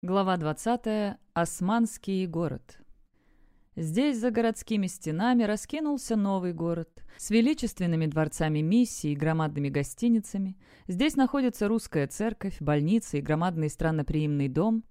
Глава 20. Османский город. Здесь, за городскими стенами, раскинулся новый город с величественными дворцами миссий и громадными гостиницами. Здесь находится русская церковь, больница и громадный странноприимный дом,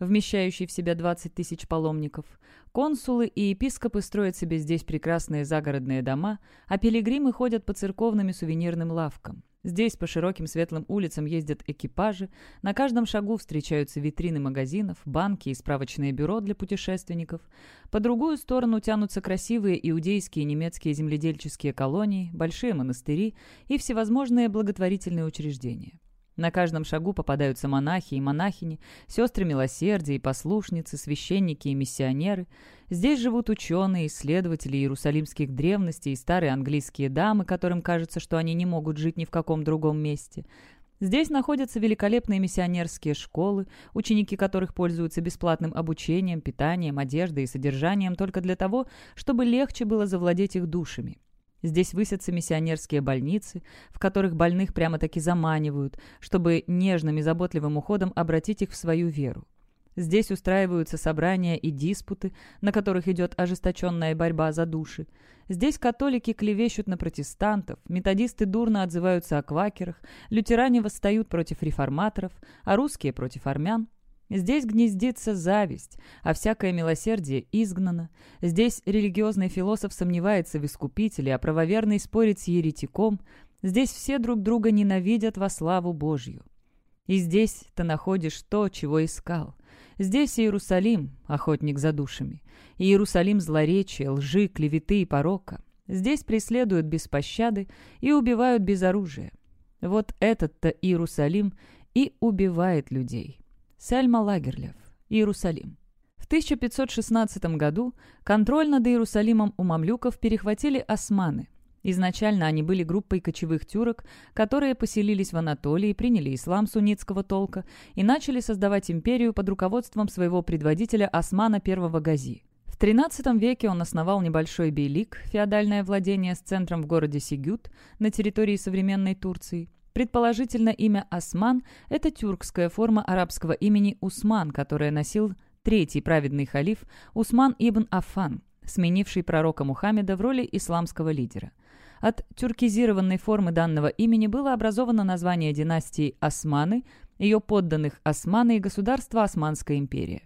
вмещающий в себя 20 тысяч паломников. Консулы и епископы строят себе здесь прекрасные загородные дома, а пилигримы ходят по церковным и сувенирным лавкам. Здесь по широким светлым улицам ездят экипажи, на каждом шагу встречаются витрины магазинов, банки и справочные бюро для путешественников. По другую сторону тянутся красивые иудейские и немецкие земледельческие колонии, большие монастыри и всевозможные благотворительные учреждения. На каждом шагу попадаются монахи и монахини, сестры милосердия и послушницы, священники и миссионеры. Здесь живут ученые, исследователи иерусалимских древностей и старые английские дамы, которым кажется, что они не могут жить ни в каком другом месте. Здесь находятся великолепные миссионерские школы, ученики которых пользуются бесплатным обучением, питанием, одеждой и содержанием только для того, чтобы легче было завладеть их душами. Здесь высятся миссионерские больницы, в которых больных прямо-таки заманивают, чтобы нежным и заботливым уходом обратить их в свою веру. Здесь устраиваются собрания и диспуты, на которых идет ожесточенная борьба за души. Здесь католики клевещут на протестантов, методисты дурно отзываются о квакерах, лютеране восстают против реформаторов, а русские против армян. Здесь гнездится зависть, а всякое милосердие изгнано. Здесь религиозный философ сомневается в искупителе, а правоверный спорит с еретиком. Здесь все друг друга ненавидят во славу Божью. И здесь ты находишь то, чего искал. Здесь Иерусалим, охотник за душами. Иерусалим злоречия, лжи, клеветы и порока. Здесь преследуют без пощады и убивают без оружия. Вот этот-то Иерусалим и убивает людей. Сельма Лагерлев. Иерусалим. В 1516 году контроль над Иерусалимом у мамлюков перехватили османы. Изначально они были группой кочевых тюрок, которые поселились в Анатолии, приняли ислам суннитского толка и начали создавать империю под руководством своего предводителя Османа I Гази. В XIII веке он основал небольшой бейлик, феодальное владение с центром в городе Сигют на территории современной Турции – Предположительно, имя Осман – это тюркская форма арабского имени Усман, которое носил третий праведный халиф Усман ибн Аффан, сменивший пророка Мухаммеда в роли исламского лидера. От тюркизированной формы данного имени было образовано название династии Османы, ее подданных Османы и государства Османская империя.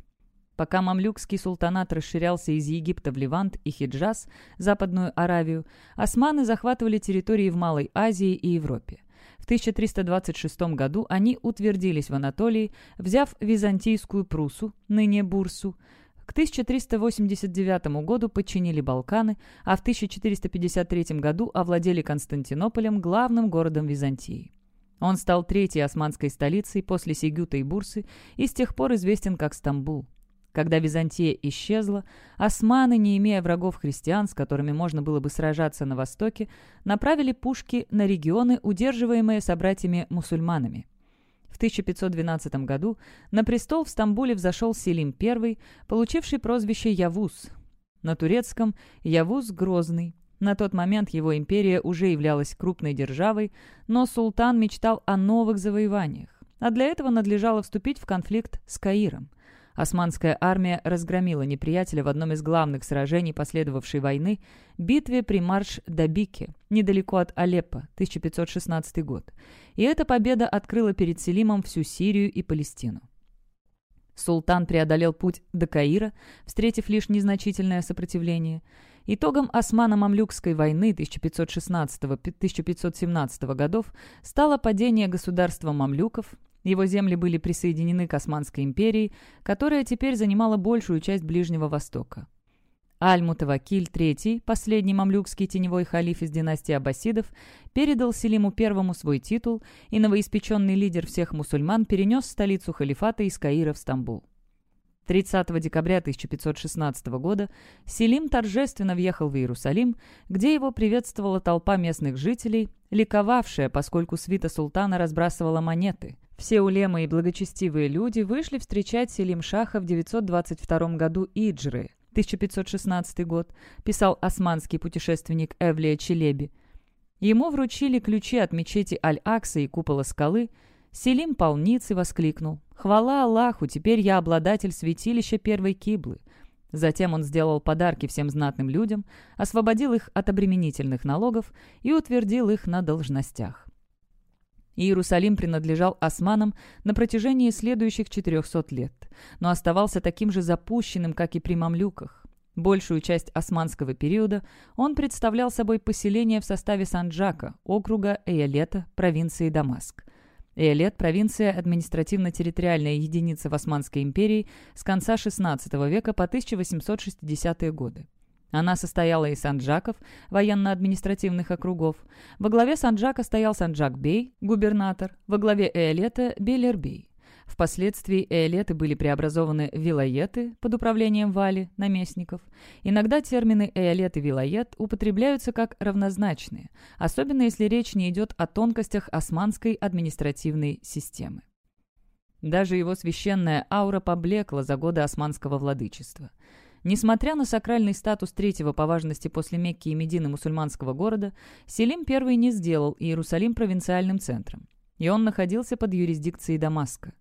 Пока мамлюкский султанат расширялся из Египта в Ливант и Хиджаз, Западную Аравию, османы захватывали территории в Малой Азии и Европе. В 1326 году они утвердились в Анатолии, взяв византийскую Прусу, ныне Бурсу. К 1389 году подчинили Балканы, а в 1453 году овладели Константинополем, главным городом Византии. Он стал третьей османской столицей после Сигюта и Бурсы и с тех пор известен как Стамбул. Когда Византия исчезла, османы, не имея врагов христиан, с которыми можно было бы сражаться на Востоке, направили пушки на регионы, удерживаемые собратьями-мусульманами. В 1512 году на престол в Стамбуле взошел Селим I, получивший прозвище Явуз. На турецком «Явуз Грозный». На тот момент его империя уже являлась крупной державой, но султан мечтал о новых завоеваниях, а для этого надлежало вступить в конфликт с Каиром. Османская армия разгромила неприятеля в одном из главных сражений последовавшей войны – битве при Марш-Дабике, недалеко от Алеппо, 1516 год. И эта победа открыла перед Селимом всю Сирию и Палестину. Султан преодолел путь до Каира, встретив лишь незначительное сопротивление. Итогом Османо-Мамлюкской войны 1516-1517 годов стало падение государства мамлюков, его земли были присоединены к Османской империи, которая теперь занимала большую часть Ближнего Востока. Аль-Мутавакиль III, последний мамлюкский теневой халиф из династии аббасидов, передал Селиму I свой титул, и новоиспеченный лидер всех мусульман перенес столицу халифата из Каира в Стамбул. 30 декабря 1516 года Селим торжественно въехал в Иерусалим, где его приветствовала толпа местных жителей, ликовавшая, поскольку свита султана разбрасывала монеты. Все улемы и благочестивые люди вышли встречать Селим Шаха в 922 году Иджры, 1516 год, писал османский путешественник Эвлия Челеби. Ему вручили ключи от мечети Аль-Акса и купола скалы. Селим полниц и воскликнул. «Хвала Аллаху, теперь я обладатель святилища первой киблы». Затем он сделал подарки всем знатным людям, освободил их от обременительных налогов и утвердил их на должностях. Иерусалим принадлежал османам на протяжении следующих 400 лет, но оставался таким же запущенным, как и при мамлюках. Большую часть османского периода он представлял собой поселение в составе Санджака, округа Эйолета, провинции Дамаск. Эолет – провинция административно-территориальная единица в Османской империи с конца XVI века по 1860-е годы. Она состояла из санджаков, военно-административных округов. Во главе санджака стоял санджак-бей, губернатор, во главе Эолета – Белербей. Впоследствии эолеты были преобразованы в вилоеты под управлением вали, наместников. Иногда термины эолет и вилоет употребляются как равнозначные, особенно если речь не идет о тонкостях османской административной системы. Даже его священная аура поблекла за годы османского владычества. Несмотря на сакральный статус третьего по важности после Мекки и Медины мусульманского города, Селим I не сделал Иерусалим провинциальным центром, и он находился под юрисдикцией Дамаска.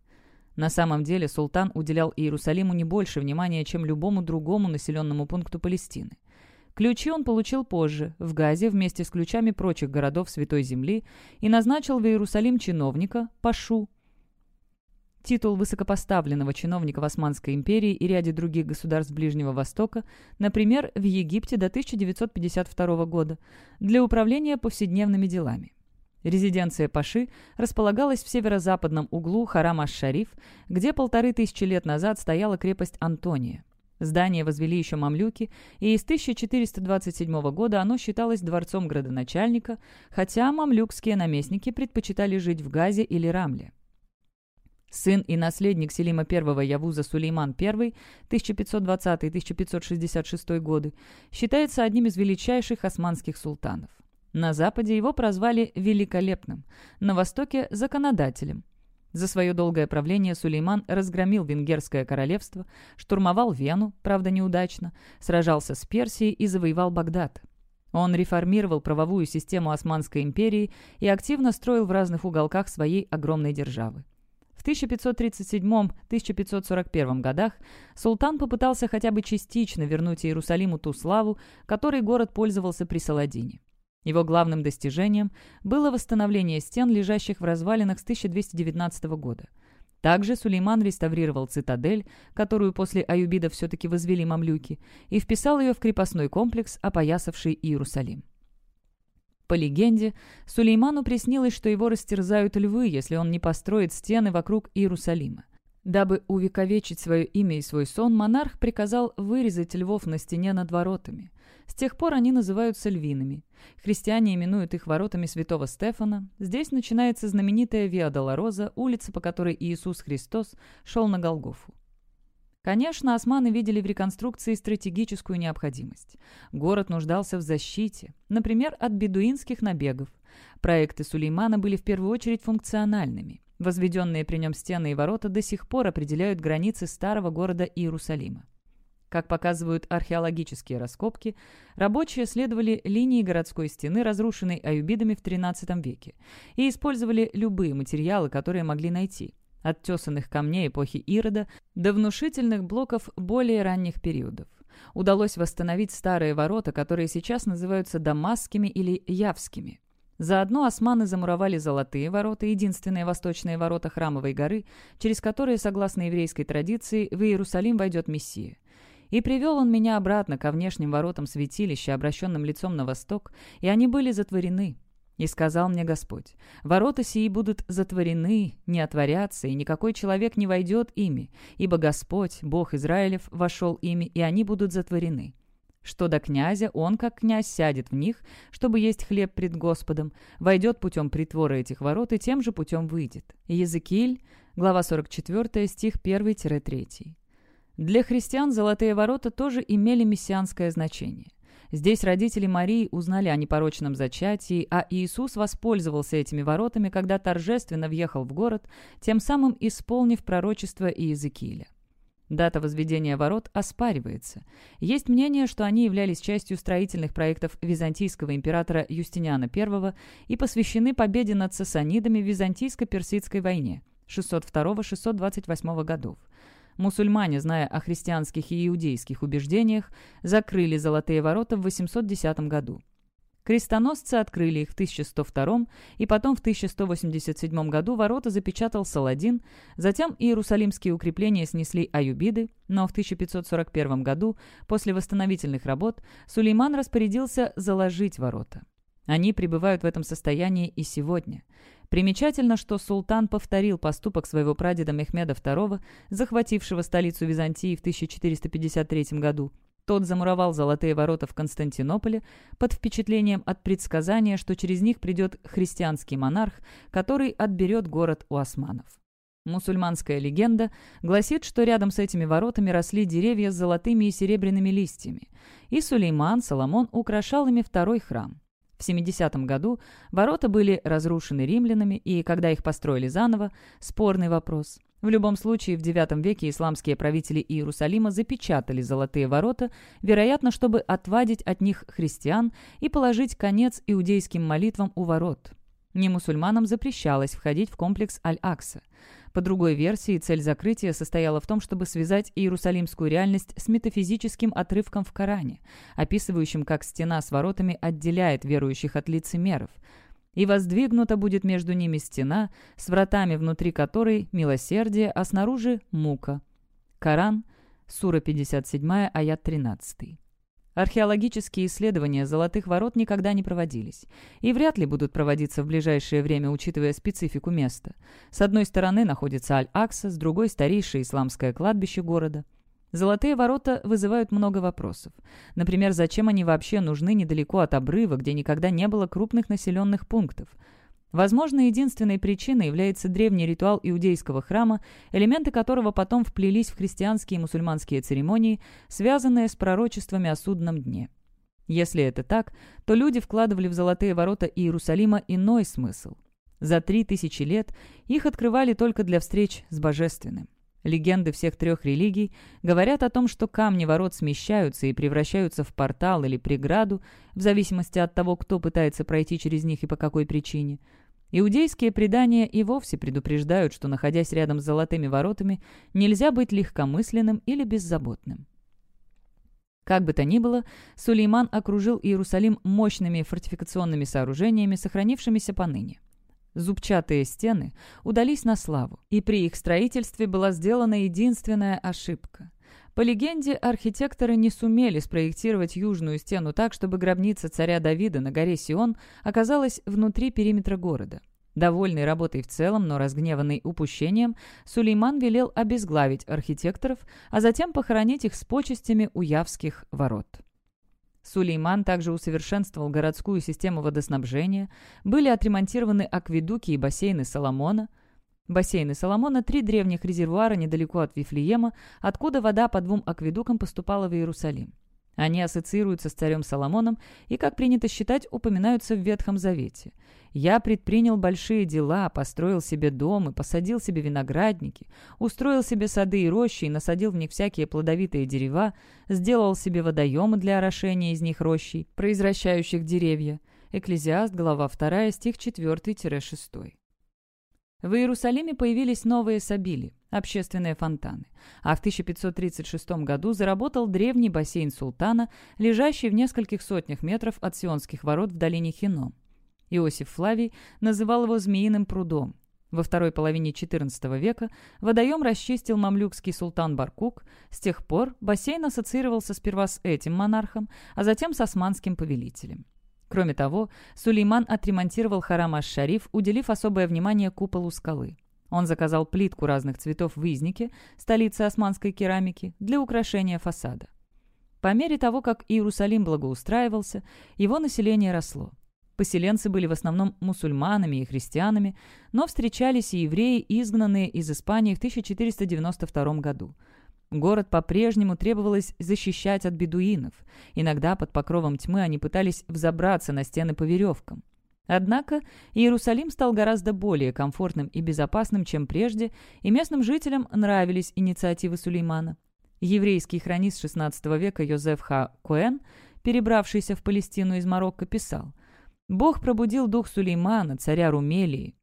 На самом деле султан уделял Иерусалиму не больше внимания, чем любому другому населенному пункту Палестины. Ключи он получил позже, в Газе, вместе с ключами прочих городов Святой Земли, и назначил в Иерусалим чиновника, Пашу. Титул высокопоставленного чиновника в Османской империи и ряде других государств Ближнего Востока, например, в Египте до 1952 года, для управления повседневными делами. Резиденция Паши располагалась в северо-западном углу Харам аш-Шариф, где полторы тысячи лет назад стояла крепость Антония. Здание возвели еще мамлюки, и из 1427 года оно считалось дворцом градоначальника, хотя мамлюкские наместники предпочитали жить в Газе или Рамле. Сын и наследник Селима I Явуза Сулейман I 1520-1566 годы считается одним из величайших османских султанов. На Западе его прозвали «великолепным», на Востоке – «законодателем». За свое долгое правление Сулейман разгромил Венгерское королевство, штурмовал Вену, правда неудачно, сражался с Персией и завоевал Багдад. Он реформировал правовую систему Османской империи и активно строил в разных уголках своей огромной державы. В 1537-1541 годах султан попытался хотя бы частично вернуть Иерусалиму ту славу, которой город пользовался при Саладине. Его главным достижением было восстановление стен, лежащих в развалинах с 1219 года. Также Сулейман реставрировал цитадель, которую после аюбидов все-таки возвели мамлюки, и вписал ее в крепостной комплекс, опоясавший Иерусалим. По легенде, Сулейману приснилось, что его растерзают львы, если он не построит стены вокруг Иерусалима. Дабы увековечить свое имя и свой сон, монарх приказал вырезать львов на стене над воротами. С тех пор они называются львиными. Христиане именуют их воротами святого Стефана. Здесь начинается знаменитая Виа Долороза, улица, по которой Иисус Христос шел на Голгофу. Конечно, османы видели в реконструкции стратегическую необходимость. Город нуждался в защите, например, от бедуинских набегов. Проекты Сулеймана были в первую очередь функциональными. Возведенные при нем стены и ворота до сих пор определяют границы старого города Иерусалима. Как показывают археологические раскопки, рабочие следовали линии городской стены, разрушенной аюбидами в XIII веке, и использовали любые материалы, которые могли найти, от тесанных камней эпохи Ирода до внушительных блоков более ранних периодов. Удалось восстановить старые ворота, которые сейчас называются Дамасскими или Явскими. Заодно османы замуровали золотые ворота, единственные восточные ворота Храмовой горы, через которые, согласно еврейской традиции, в Иерусалим войдет Мессия. И привел он меня обратно ко внешним воротам святилища, обращенным лицом на восток, и они были затворены. И сказал мне Господь, ворота сии будут затворены, не отворятся, и никакой человек не войдет ими, ибо Господь, Бог Израилев, вошел ими, и они будут затворены. Что до князя, он, как князь, сядет в них, чтобы есть хлеб пред Господом, войдет путем притвора этих ворот и тем же путем выйдет. Езекииль, глава 44, стих 1-3. Для христиан золотые ворота тоже имели мессианское значение. Здесь родители Марии узнали о непорочном зачатии, а Иисус воспользовался этими воротами, когда торжественно въехал в город, тем самым исполнив пророчество Иезекииля. Дата возведения ворот оспаривается. Есть мнение, что они являлись частью строительных проектов византийского императора Юстиниана I и посвящены победе над сасанидами в Византийско-Персидской войне 602-628 годов. Мусульмане, зная о христианских и иудейских убеждениях, закрыли Золотые ворота в 810 году. Крестоносцы открыли их в 1102 и потом в 1187 году ворота запечатал Саладин, затем иерусалимские укрепления снесли аюбиды, но в 1541 году, после восстановительных работ, Сулейман распорядился заложить ворота. Они пребывают в этом состоянии и сегодня. Примечательно, что султан повторил поступок своего прадеда Мехмеда II, захватившего столицу Византии в 1453 году, тот замуровал золотые ворота в Константинополе под впечатлением от предсказания, что через них придет христианский монарх, который отберет город у османов. Мусульманская легенда гласит, что рядом с этими воротами росли деревья с золотыми и серебряными листьями, и Сулейман, Соломон, украшал ими второй храм. В 70 году ворота были разрушены римлянами, и когда их построили заново, спорный вопрос – в любом случае, в IX веке исламские правители Иерусалима запечатали золотые ворота, вероятно, чтобы отвадить от них христиан и положить конец иудейским молитвам у ворот. Не мусульманам запрещалось входить в комплекс Аль-Акса. По другой версии, цель закрытия состояла в том, чтобы связать иерусалимскую реальность с метафизическим отрывком в Коране, описывающим, как стена с воротами отделяет верующих от лицемеров – и воздвигнута будет между ними стена, с вратами внутри которой милосердие, а снаружи мука. Коран, сура 57, аят 13. Археологические исследования Золотых ворот никогда не проводились и вряд ли будут проводиться в ближайшее время, учитывая специфику места. С одной стороны находится Аль-Акса, с другой – старейшее исламское кладбище города – Золотые ворота вызывают много вопросов. Например, зачем они вообще нужны недалеко от обрыва, где никогда не было крупных населенных пунктов? Возможно, единственной причиной является древний ритуал иудейского храма, элементы которого потом вплелись в христианские и мусульманские церемонии, связанные с пророчествами о судном дне. Если это так, то люди вкладывали в золотые ворота Иерусалима иной смысл. За три тысячи лет их открывали только для встреч с Божественным. Легенды всех трех религий говорят о том, что камни ворот смещаются и превращаются в портал или преграду, в зависимости от того, кто пытается пройти через них и по какой причине. Иудейские предания и вовсе предупреждают, что, находясь рядом с золотыми воротами, нельзя быть легкомысленным или беззаботным. Как бы то ни было, Сулейман окружил Иерусалим мощными фортификационными сооружениями, сохранившимися поныне. Зубчатые стены удались на славу, и при их строительстве была сделана единственная ошибка. По легенде, архитекторы не сумели спроектировать южную стену так, чтобы гробница царя Давида на горе Сион оказалась внутри периметра города. Довольный работой в целом, но разгневанный упущением, Сулейман велел обезглавить архитекторов, а затем похоронить их с почестями у Явских ворот. Сулейман также усовершенствовал городскую систему водоснабжения, были отремонтированы акведуки и бассейны Соломона. Бассейны Соломона – три древних резервуара недалеко от Вифлеема, откуда вода по двум акведукам поступала в Иерусалим. Они ассоциируются с царем Соломоном и, как принято считать, упоминаются в Ветхом Завете. «Я предпринял большие дела, построил себе дом и посадил себе виноградники, устроил себе сады и рощи и насадил в них всякие плодовитые дерева, сделал себе водоемы для орошения из них рощей, произвращающих деревья». Экклезиаст, глава 2, стих 4-6. В Иерусалиме появились новые сабили, общественные фонтаны, а в 1536 году заработал древний бассейн султана, лежащий в нескольких сотнях метров от Сионских ворот в долине Хином. Иосиф Флавий называл его «змеиным прудом». Во второй половине XIV века водоем расчистил мамлюкский султан Баркук. С тех пор бассейн ассоциировался сперва с этим монархом, а затем с османским повелителем. Кроме того, Сулейман отремонтировал харам аш-Шариф, уделив особое внимание куполу скалы. Он заказал плитку разных цветов в Изнике, столице османской керамики, для украшения фасада. По мере того, как Иерусалим благоустраивался, его население росло. Поселенцы были в основном мусульманами и христианами, но встречались и евреи, изгнанные из Испании в 1492 году – Город по-прежнему требовалось защищать от бедуинов. Иногда под покровом тьмы они пытались взобраться на стены по веревкам. Однако Иерусалим стал гораздо более комфортным и безопасным, чем прежде, и местным жителям нравились инициативы Сулеймана. Еврейский хронист XVI века Йозеф Ха Коэн, перебравшийся в Палестину из Марокко, писал «Бог пробудил дух Сулеймана, царя Румелии,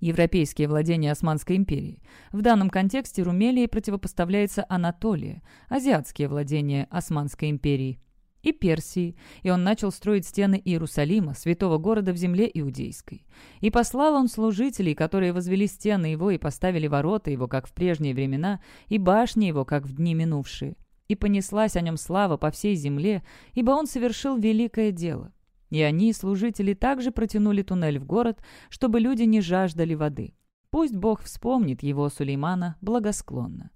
европейские владения Османской империи. В данном контексте Румелии противопоставляется Анатолия, азиатские владения Османской империи и Персии, и он начал строить стены Иерусалима, святого города в земле иудейской. И послал он служителей, которые возвели стены его и поставили ворота его, как в прежние времена, и башни его, как в дни минувшие. И понеслась о нем слава по всей земле, ибо он совершил великое дело. И они, служители, также протянули туннель в город, чтобы люди не жаждали воды. Пусть Бог вспомнит его, Сулеймана, благосклонно.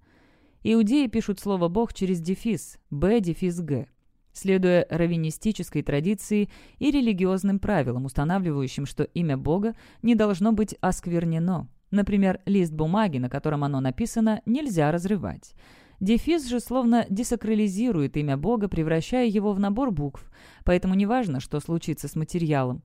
Иудеи пишут слово «Бог» через дефис «Б» дефис «Г», следуя раввинистической традиции и религиозным правилам, устанавливающим, что имя Бога не должно быть осквернено. Например, лист бумаги, на котором оно написано, нельзя разрывать. Дефис же словно десакрализирует имя Бога, превращая его в набор букв, поэтому неважно, что случится с материалом.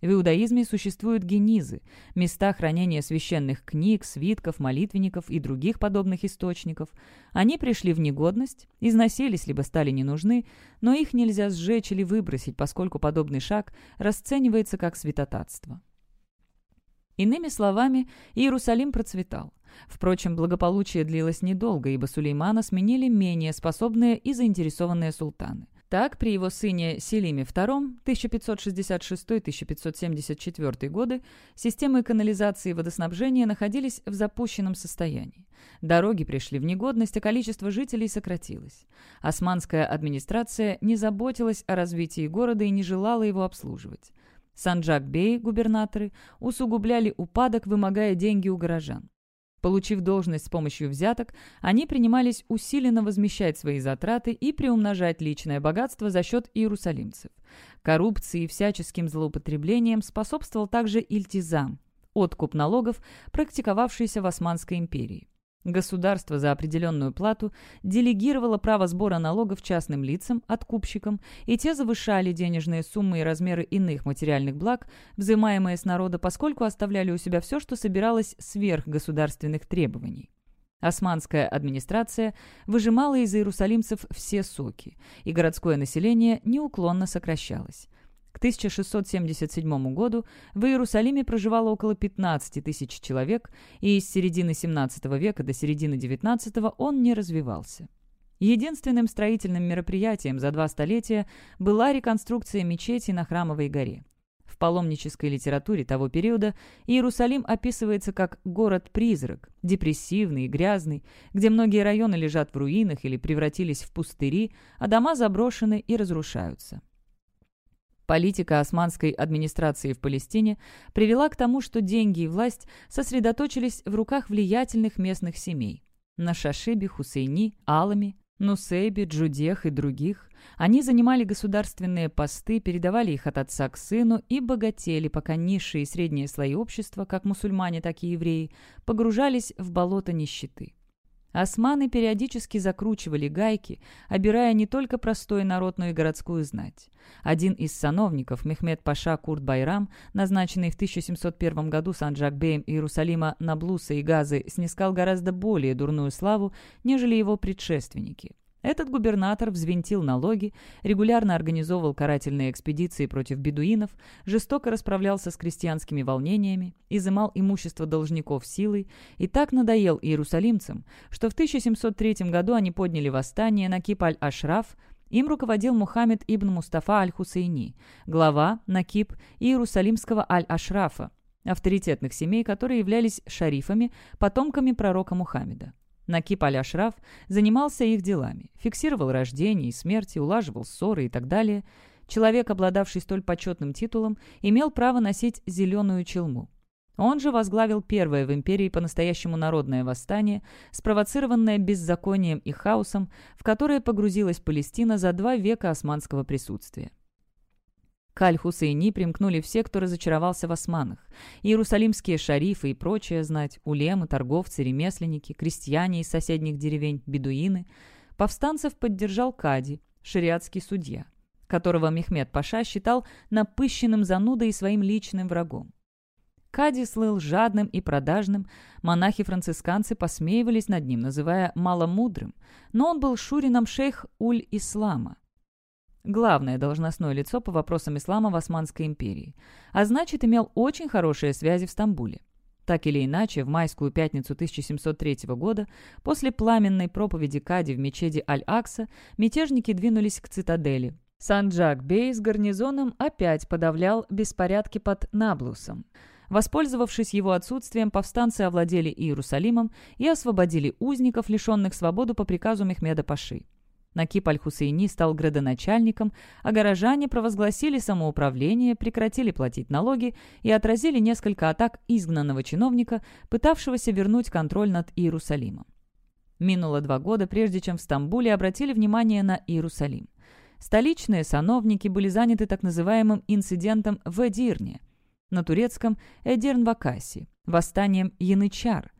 В иудаизме существуют генизы – места хранения священных книг, свитков, молитвенников и других подобных источников. Они пришли в негодность, износились либо стали не нужны, но их нельзя сжечь или выбросить, поскольку подобный шаг расценивается как святотатство. Иными словами, Иерусалим процветал. Впрочем, благополучие длилось недолго, ибо Сулеймана сменили менее способные и заинтересованные султаны. Так, при его сыне Селиме II 1566-1574 годы системы канализации и водоснабжения находились в запущенном состоянии. Дороги пришли в негодность, а количество жителей сократилось. Османская администрация не заботилась о развитии города и не желала его обслуживать. Санджак-бей, губернаторы, усугубляли упадок, вымогая деньги у горожан. Получив должность с помощью взяток, они принимались усиленно возмещать свои затраты и приумножать личное богатство за счет иерусалимцев. Коррупции и всяческим злоупотреблениям способствовал также ильтизам – откуп налогов, практиковавшийся в Османской империи. Государство за определенную плату делегировало право сбора налогов частным лицам, откупщикам, и те завышали денежные суммы и размеры иных материальных благ, взимаемые с народа, поскольку оставляли у себя все, что собиралось сверх государственных требований. Османская администрация выжимала из иерусалимцев все соки, и городское население неуклонно сокращалось. К 1677 году в Иерусалиме проживало около 15 тысяч человек, и с середины XVII века до середины XIX он не развивался. Единственным строительным мероприятием за два столетия была реконструкция мечети на Храмовой горе. В паломнической литературе того периода Иерусалим описывается как город-призрак, депрессивный и грязный, где многие районы лежат в руинах или превратились в пустыри, а дома заброшены и разрушаются. Политика османской администрации в Палестине привела к тому, что деньги и власть сосредоточились в руках влиятельных местных семей. На Шашибе, Хусейни, Алами, Нусейбе, Джудех и других. Они занимали государственные посты, передавали их от отца к сыну и богатели, пока низшие и средние слои общества, как мусульмане, так и евреи, погружались в болото нищеты. Османы периодически закручивали гайки, обирая не только простой народ, но и городскую знать. Один из сановников, Мехмед Паша Курт Байрам, назначенный в 1701 году Санджакбеем Иерусалима на Блуса и Газы, снискал гораздо более дурную славу, нежели его предшественники. Этот губернатор взвинтил налоги, регулярно организовывал карательные экспедиции против бедуинов, жестоко расправлялся с крестьянскими волнениями, изымал имущество должников силой и так надоел иерусалимцам, что в 1703 году они подняли восстание на Кип аль-Ашраф, им руководил Мухаммед ибн Мустафа аль-Хусейни, глава Накиб Иерусалимского аль-Ашрафа, авторитетных семей, которые являлись шарифами, потомками пророка Мухаммеда. Накип Аль-Ашраф занимался их делами, фиксировал рождение и смерти, улаживал ссоры и так далее. Человек, обладавший столь почетным титулом, имел право носить зеленую челму. Он же возглавил первое в империи по-настоящему народное восстание, спровоцированное беззаконием и хаосом, в которое погрузилась Палестина за два века османского присутствия. К Аль-Хусейни примкнули все, кто разочаровался в османах. Иерусалимские шарифы и прочее знать, улемы, торговцы, ремесленники, крестьяне из соседних деревень, бедуины. Повстанцев поддержал Кади, шариатский судья. которого Мехмед Паша считал напыщенным занудой и своим личным врагом. Кади слыл жадным и продажным, монахи-францисканцы посмеивались над ним, называя маломудрым, но он был шурином шейх Уль-Ислама, главное должностное лицо по вопросам ислама в Османской империи, а значит, имел очень хорошие связи в Стамбуле. Так или иначе, в майскую пятницу 1703 года, после пламенной проповеди Кади в мечети Аль-Акса, мятежники двинулись к цитадели. Санджак-бей с гарнизоном опять подавлял беспорядки под Наблусом. Воспользовавшись его отсутствием, повстанцы овладели Иерусалимом и освободили узников, лишенных свободы по приказу Мехмеда Паши. Накип Аль-Хусейни стал градоначальником, а горожане провозгласили самоуправление, прекратили платить налоги и отразили несколько атак изгнанного чиновника, пытавшегося вернуть контроль над Иерусалимом. Минуло два года, прежде чем в Стамбуле обратили внимание на Иерусалим. Столичные сановники были заняты так называемым инцидентом в Эдирне, на турецком Эдирн-Вакаси, восстанием Янычар –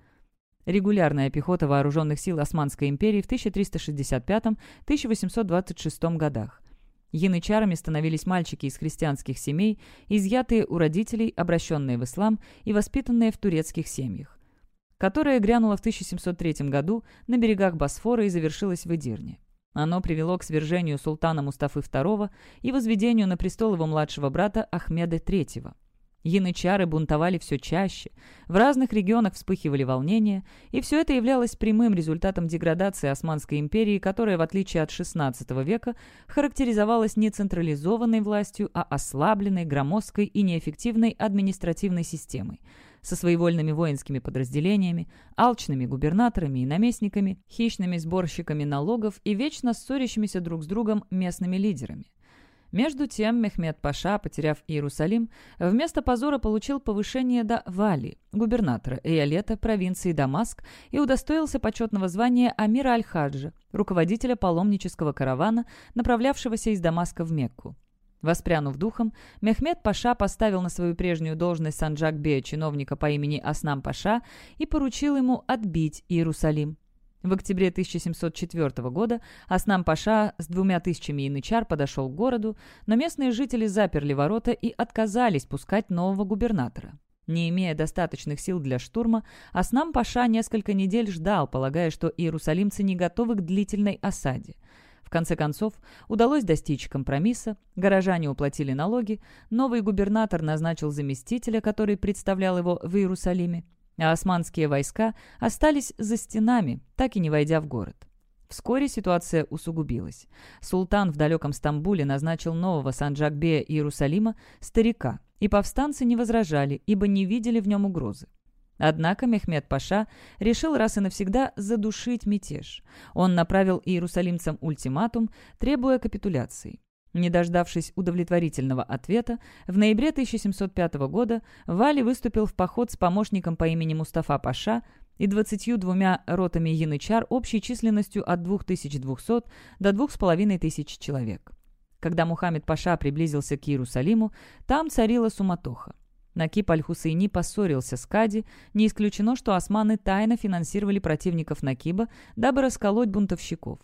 Регулярная пехота вооруженных сил Османской империи в 1365-1826 годах. Янычарами становились мальчики из христианских семей, изъятые у родителей, обращенные в ислам и воспитанные в турецких семьях, которая грянула в 1703 году на берегах Босфора и завершилась в Эдирне. Оно привело к свержению султана Мустафы II и возведению на престол его младшего брата Ахмеда III. Янычары бунтовали все чаще, в разных регионах вспыхивали волнения, и все это являлось прямым результатом деградации Османской империи, которая, в отличие от XVI века, характеризовалась не централизованной властью, а ослабленной, громоздкой и неэффективной административной системой, со своевольными воинскими подразделениями, алчными губернаторами и наместниками, хищными сборщиками налогов и вечно ссорящимися друг с другом местными лидерами. Между тем Мехмед Паша, потеряв Иерусалим, вместо позора получил повышение до Вали, губернатора Эйолета провинции Дамаск, и удостоился почетного звания Амира Аль-Хаджа, руководителя паломнического каравана, направлявшегося из Дамаска в Мекку. Воспрянув духом, Мехмед Паша поставил на свою прежнюю должность Санджак-бея чиновника по имени Аснам Паша и поручил ему отбить Иерусалим. В октябре 1704 года Аснам Паша с двумя тысячами янычар подошел к городу, но местные жители заперли ворота и отказались пускать нового губернатора. Не имея достаточных сил для штурма, Аснам Паша несколько недель ждал, полагая, что иерусалимцы не готовы к длительной осаде. В конце концов, удалось достичь компромисса, горожане уплатили налоги, новый губернатор назначил заместителя, который представлял его в Иерусалиме, а османские войска остались за стенами, так и не войдя в город. Вскоре ситуация усугубилась. Султан в далеком Стамбуле назначил нового Санджакбея Иерусалима, старика, и повстанцы не возражали, ибо не видели в нем угрозы. Однако Мехмед Паша решил раз и навсегда задушить мятеж. Он направил иерусалимцам ультиматум, требуя капитуляции. Не дождавшись удовлетворительного ответа, в ноябре 1705 года Вали выступил в поход с помощником по имени Мустафа Паша и 22 ротами янычар общей численностью от 2200 до 2500 человек. Когда Мухаммед Паша приблизился к Иерусалиму, там царила суматоха. Накип Аль-Хусейни поссорился с Кади, не исключено, что османы тайно финансировали противников Накиба, дабы расколоть бунтовщиков.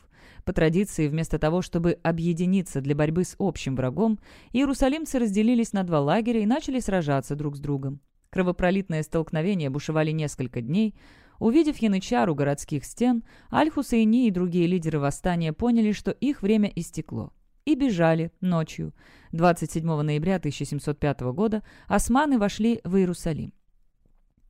По традиции, вместо того, чтобы объединиться для борьбы с общим врагом, иерусалимцы разделились на два лагеря и начали сражаться друг с другом. Кровопролитные столкновения бушевали несколько дней. Увидев янычар у городских стен, Аль-Хусейни и другие лидеры восстания поняли, что их время истекло. И бежали ночью. 27 ноября 1705 года османы вошли в Иерусалим.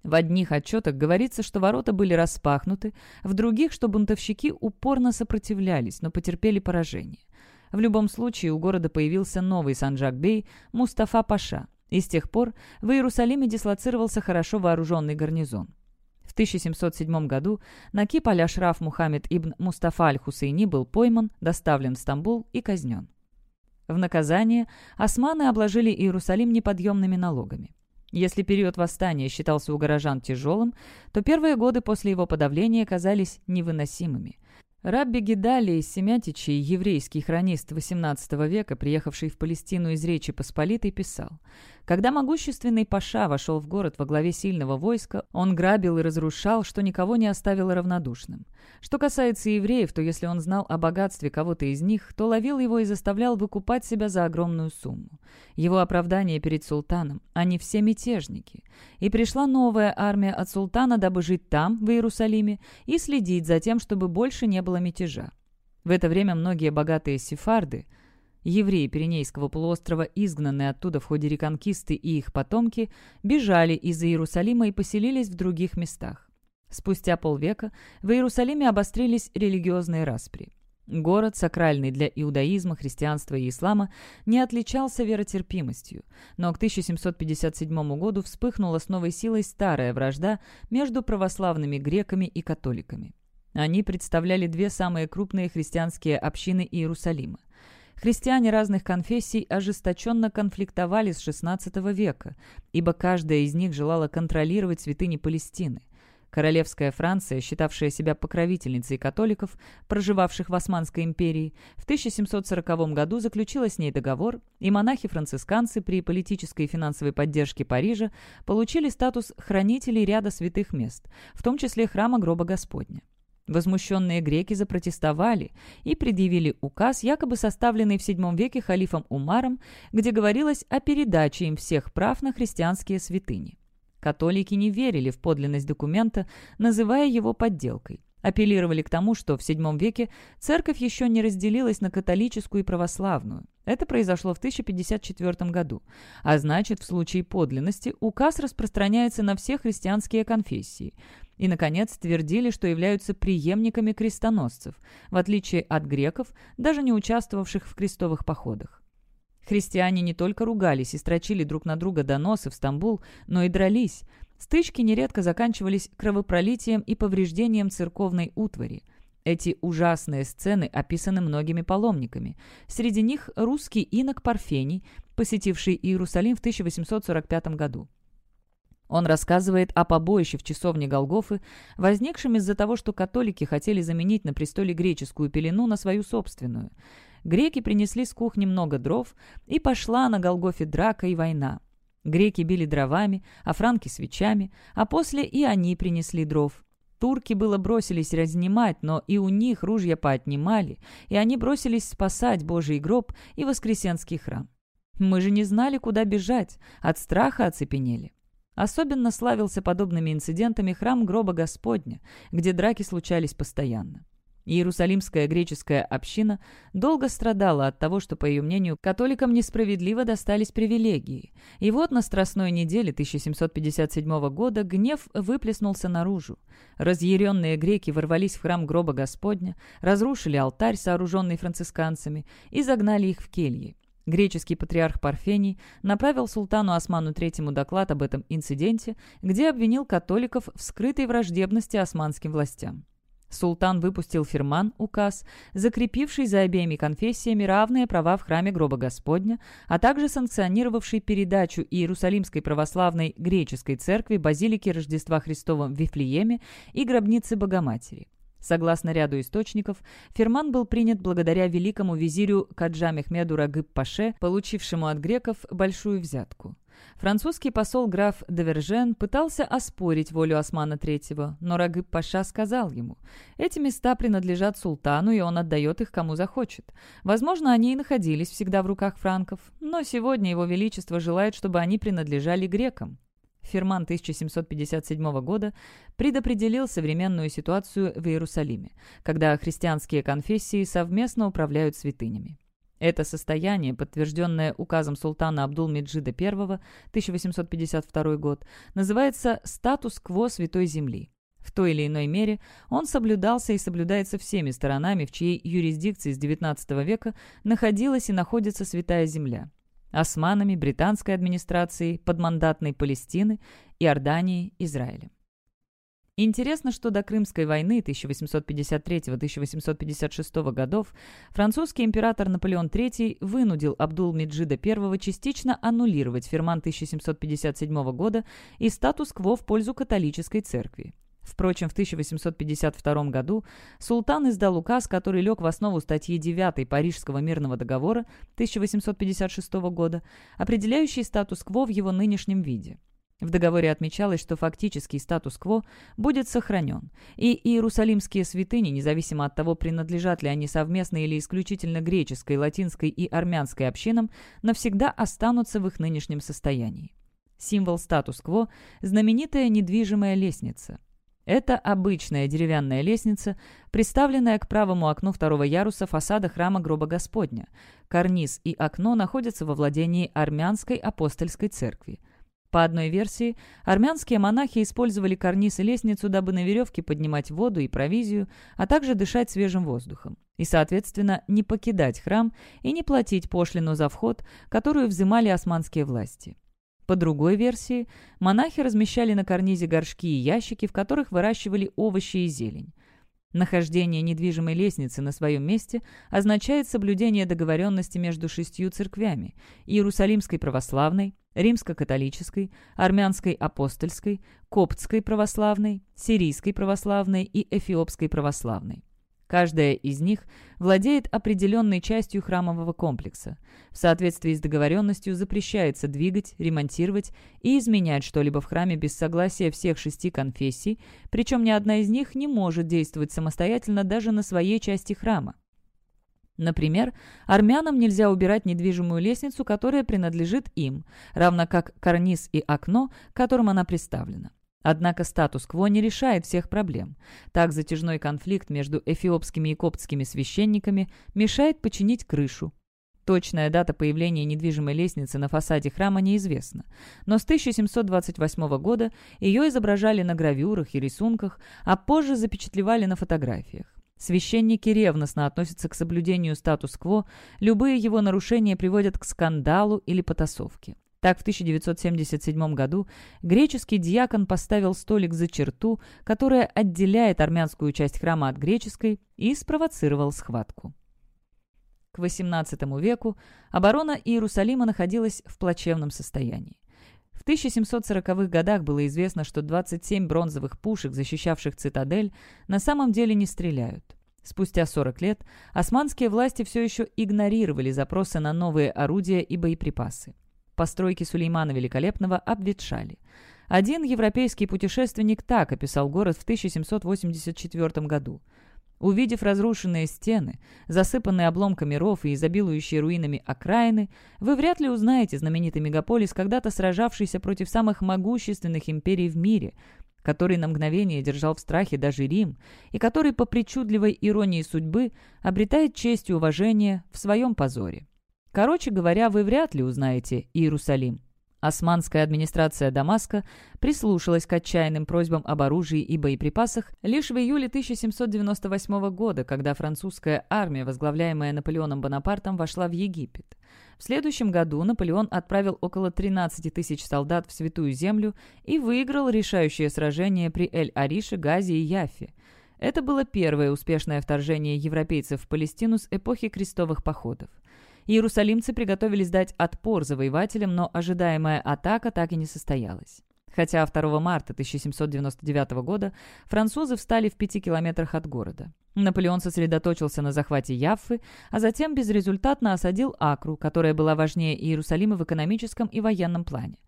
В одних отчетах говорится, что ворота были распахнуты, в других, что бунтовщики упорно сопротивлялись, но потерпели поражение. В любом случае у города появился новый Санджак-бей Мустафа Паша, и с тех пор в Иерусалиме дислоцировался хорошо вооруженный гарнизон. В 1707 году Накип Аля-Шраф Мухаммед ибн Мустафа Аль-Хусейни был пойман, доставлен в Стамбул и казнен. В наказание османы обложили Иерусалим неподъемными налогами. Если период восстания считался у горожан тяжелым, то первые годы после его подавления казались невыносимыми. Рабби Гидали из Семятичей, еврейский хронист XVIII века, приехавший в Палестину из Речи Посполитой, писал Когда могущественный Паша вошел в город во главе сильного войска, он грабил и разрушал, что никого не оставило равнодушным. Что касается евреев, то если он знал о богатстве кого-то из них, то ловил его и заставлял выкупать себя за огромную сумму. Его оправдание перед султаном – они все мятежники. И пришла новая армия от султана, дабы жить там, в Иерусалиме, и следить за тем, чтобы больше не было мятежа. В это время многие богатые сефарды – Евреи Пиренейского полуострова, изгнанные оттуда в ходе реконкисты и их потомки, бежали из Иерусалима и поселились в других местах. Спустя полвека в Иерусалиме обострились религиозные распри. Город, сакральный для иудаизма, христианства и ислама, не отличался веротерпимостью, но к 1757 году вспыхнула с новой силой старая вражда между православными греками и католиками. Они представляли две самые крупные христианские общины Иерусалима. Христиане разных конфессий ожесточенно конфликтовали с XVI века, ибо каждая из них желала контролировать святыни Палестины. Королевская Франция, считавшая себя покровительницей католиков, проживавших в Османской империи, в 1740 году заключила с ней договор, и монахи-францисканцы при политической и финансовой поддержке Парижа получили статус хранителей ряда святых мест, в том числе храма Гроба Господня. Возмущенные греки запротестовали и предъявили указ, якобы составленный в VII веке халифом Умаром, где говорилось о передаче им всех прав на христианские святыни. Католики не верили в подлинность документа, называя его подделкой. Апеллировали к тому, что в VII веке церковь еще не разделилась на католическую и православную. Это произошло в 1054 году. А значит, в случае подлинности указ распространяется на все христианские конфессии – и, наконец, твердили, что являются преемниками крестоносцев, в отличие от греков, даже не участвовавших в крестовых походах. Христиане не только ругались и строчили друг на друга доносы в Стамбул, но и дрались. Стычки нередко заканчивались кровопролитием и повреждением церковной утвари. Эти ужасные сцены описаны многими паломниками. Среди них русский инок Парфений, посетивший Иерусалим в 1845 году. Он рассказывает о побоище в часовне Голгофы, возникшем из-за того, что католики хотели заменить на престоле греческую пелену на свою собственную. Греки принесли с кухни много дров, и пошла на Голгофе драка и война. Греки били дровами, а франки свечами, а после и они принесли дров. Турки было бросились разнимать, но и у них ружья поотнимали, и они бросились спасать Божий гроб и Воскресенский храм. Мы же не знали, куда бежать, от страха оцепенели. Особенно славился подобными инцидентами храм гроба Господня, где драки случались постоянно. Иерусалимская греческая община долго страдала от того, что, по ее мнению, католикам несправедливо достались привилегии. И вот на Страстной неделе 1757 года гнев выплеснулся наружу. Разъяренные греки ворвались в храм гроба Господня, разрушили алтарь, сооруженный францисканцами, и загнали их в кельи. Греческий патриарх Парфений направил султану Осману III доклад об этом инциденте, где обвинил католиков в скрытой враждебности османским властям. Султан выпустил фирман, указ, закрепивший за обеими конфессиями равные права в храме гроба Господня, а также санкционировавший передачу Иерусалимской православной греческой церкви базилики Рождества Христова в Вифлееме и гробницы Богоматери. Согласно ряду источников, Ферман был принят благодаря великому визирю Каджа Мехмеду Рагыб-Паше, получившему от греков большую взятку. Французский посол граф Девержен пытался оспорить волю Османа III, но Рагыб-Паша сказал ему, «Эти места принадлежат султану, и он отдает их кому захочет. Возможно, они и находились всегда в руках франков, но сегодня его величество желает, чтобы они принадлежали грекам». Ферман 1757 года предопределил современную ситуацию в Иерусалиме, когда христианские конфессии совместно управляют святынями. Это состояние, подтвержденное указом султана Абдул-Меджида I 1852 год, называется «статус-кво Святой Земли». В той или иной мере он соблюдался и соблюдается всеми сторонами, в чьей юрисдикции с XIX века находилась и находится Святая Земля османами, британской администрацией, подмандатной Палестины, Иордании, Израилем. Интересно, что до Крымской войны 1853-1856 годов французский император Наполеон III вынудил Абдул-Меджида I частично аннулировать ферман 1757 года и статус-кво в пользу католической церкви. Впрочем, в 1852 году султан издал указ, который лег в основу статьи 9 Парижского мирного договора 1856 года, определяющий статус-кво в его нынешнем виде. В договоре отмечалось, что фактический статус-кво будет сохранен, и иерусалимские святыни, независимо от того, принадлежат ли они совместно или исключительно греческой, латинской и армянской общинам, навсегда останутся в их нынешнем состоянии. Символ статус-кво – знаменитая недвижимая лестница. Это обычная деревянная лестница, приставленная к правому окну второго яруса фасада храма гроба Господня. Карниз и окно находятся во владении армянской апостольской церкви. По одной версии, армянские монахи использовали карниз и лестницу, дабы на веревке поднимать воду и провизию, а также дышать свежим воздухом. И, соответственно, не покидать храм и не платить пошлину за вход, которую взимали османские власти. По другой версии, монахи размещали на карнизе горшки и ящики, в которых выращивали овощи и зелень. Нахождение недвижимой лестницы на своем месте означает соблюдение договоренности между шестью церквями – Иерусалимской православной, Римско-католической, Армянской апостольской, Коптской православной, Сирийской православной и Эфиопской православной. Каждая из них владеет определенной частью храмового комплекса. В соответствии с договоренностью запрещается двигать, ремонтировать и изменять что-либо в храме без согласия всех шести конфессий, причем ни одна из них не может действовать самостоятельно даже на своей части храма. Например, армянам нельзя убирать недвижимую лестницу, которая принадлежит им, равно как карниз и окно, к которым она приставлена. Однако статус-кво не решает всех проблем. Так затяжной конфликт между эфиопскими и коптскими священниками мешает починить крышу. Точная дата появления недвижимой лестницы на фасаде храма неизвестна, но с 1728 года ее изображали на гравюрах и рисунках, а позже запечатлевали на фотографиях. Священники ревностно относятся к соблюдению статус-кво, любые его нарушения приводят к скандалу или потасовке. Так, в 1977 году греческий диакон поставил столик за черту, которая отделяет армянскую часть храма от греческой, и спровоцировал схватку. К XVIII веку оборона Иерусалима находилась в плачевном состоянии. В 1740-х годах было известно, что 27 бронзовых пушек, защищавших цитадель, на самом деле не стреляют. Спустя 40 лет османские власти все еще игнорировали запросы на новые орудия и боеприпасы постройки Сулеймана Великолепного обветшали. Один европейский путешественник так описал город в 1784 году. Увидев разрушенные стены, засыпанные обломками ров и изобилующие руинами окраины, вы вряд ли узнаете знаменитый мегаполис, когда-то сражавшийся против самых могущественных империй в мире, который на мгновение держал в страхе даже Рим, и который по причудливой иронии судьбы обретает честь и уважение в своем позоре. Короче говоря, вы вряд ли узнаете Иерусалим. Османская администрация Дамаска прислушалась к отчаянным просьбам об оружии и боеприпасах лишь в июле 1798 года, когда французская армия, возглавляемая Наполеоном Бонапартом, вошла в Египет. В следующем году Наполеон отправил около 13 тысяч солдат в Святую Землю и выиграл решающее сражение при Эль-Арише, Газе и Яфе. Это было первое успешное вторжение европейцев в Палестину с эпохи крестовых походов. Иерусалимцы приготовились дать отпор завоевателям, но ожидаемая атака так и не состоялась. Хотя 2 марта 1799 года французы встали в пяти километрах от города. Наполеон сосредоточился на захвате Яффы, а затем безрезультатно осадил Акру, которая была важнее Иерусалима в экономическом и военном плане.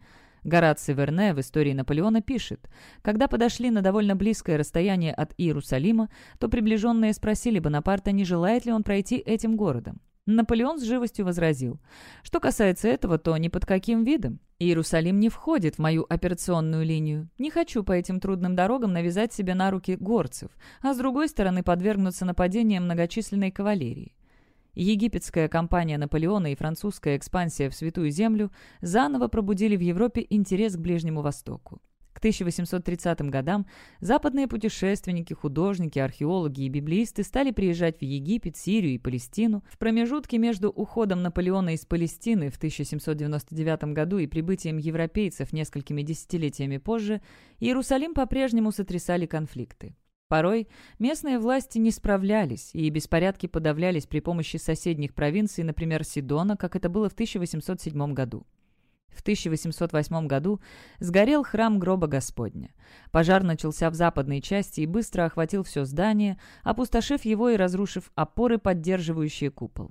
Гораций Верне в истории Наполеона пишет, «Когда подошли на довольно близкое расстояние от Иерусалима, то приближенные спросили Бонапарта, не желает ли он пройти этим городом. Наполеон с живостью возразил. Что касается этого, то ни под каким видом. Иерусалим не входит в мою операционную линию. Не хочу по этим трудным дорогам навязать себе на руки горцев, а с другой стороны подвергнуться нападениям многочисленной кавалерии. Египетская кампания Наполеона и французская экспансия в Святую Землю заново пробудили в Европе интерес к Ближнему Востоку. К 1830 годам западные путешественники, художники, археологи и библеисты стали приезжать в Египет, Сирию и Палестину. В промежутке между уходом Наполеона из Палестины в 1799 году и прибытием европейцев несколькими десятилетиями позже Иерусалим по-прежнему сотрясали конфликты. Порой местные власти не справлялись, и беспорядки подавлялись при помощи соседних провинций, например, Сидона, как это было в 1807 году. В 1808 году сгорел храм гроба Господня. Пожар начался в западной части и быстро охватил все здание, опустошив его и разрушив опоры, поддерживающие купол.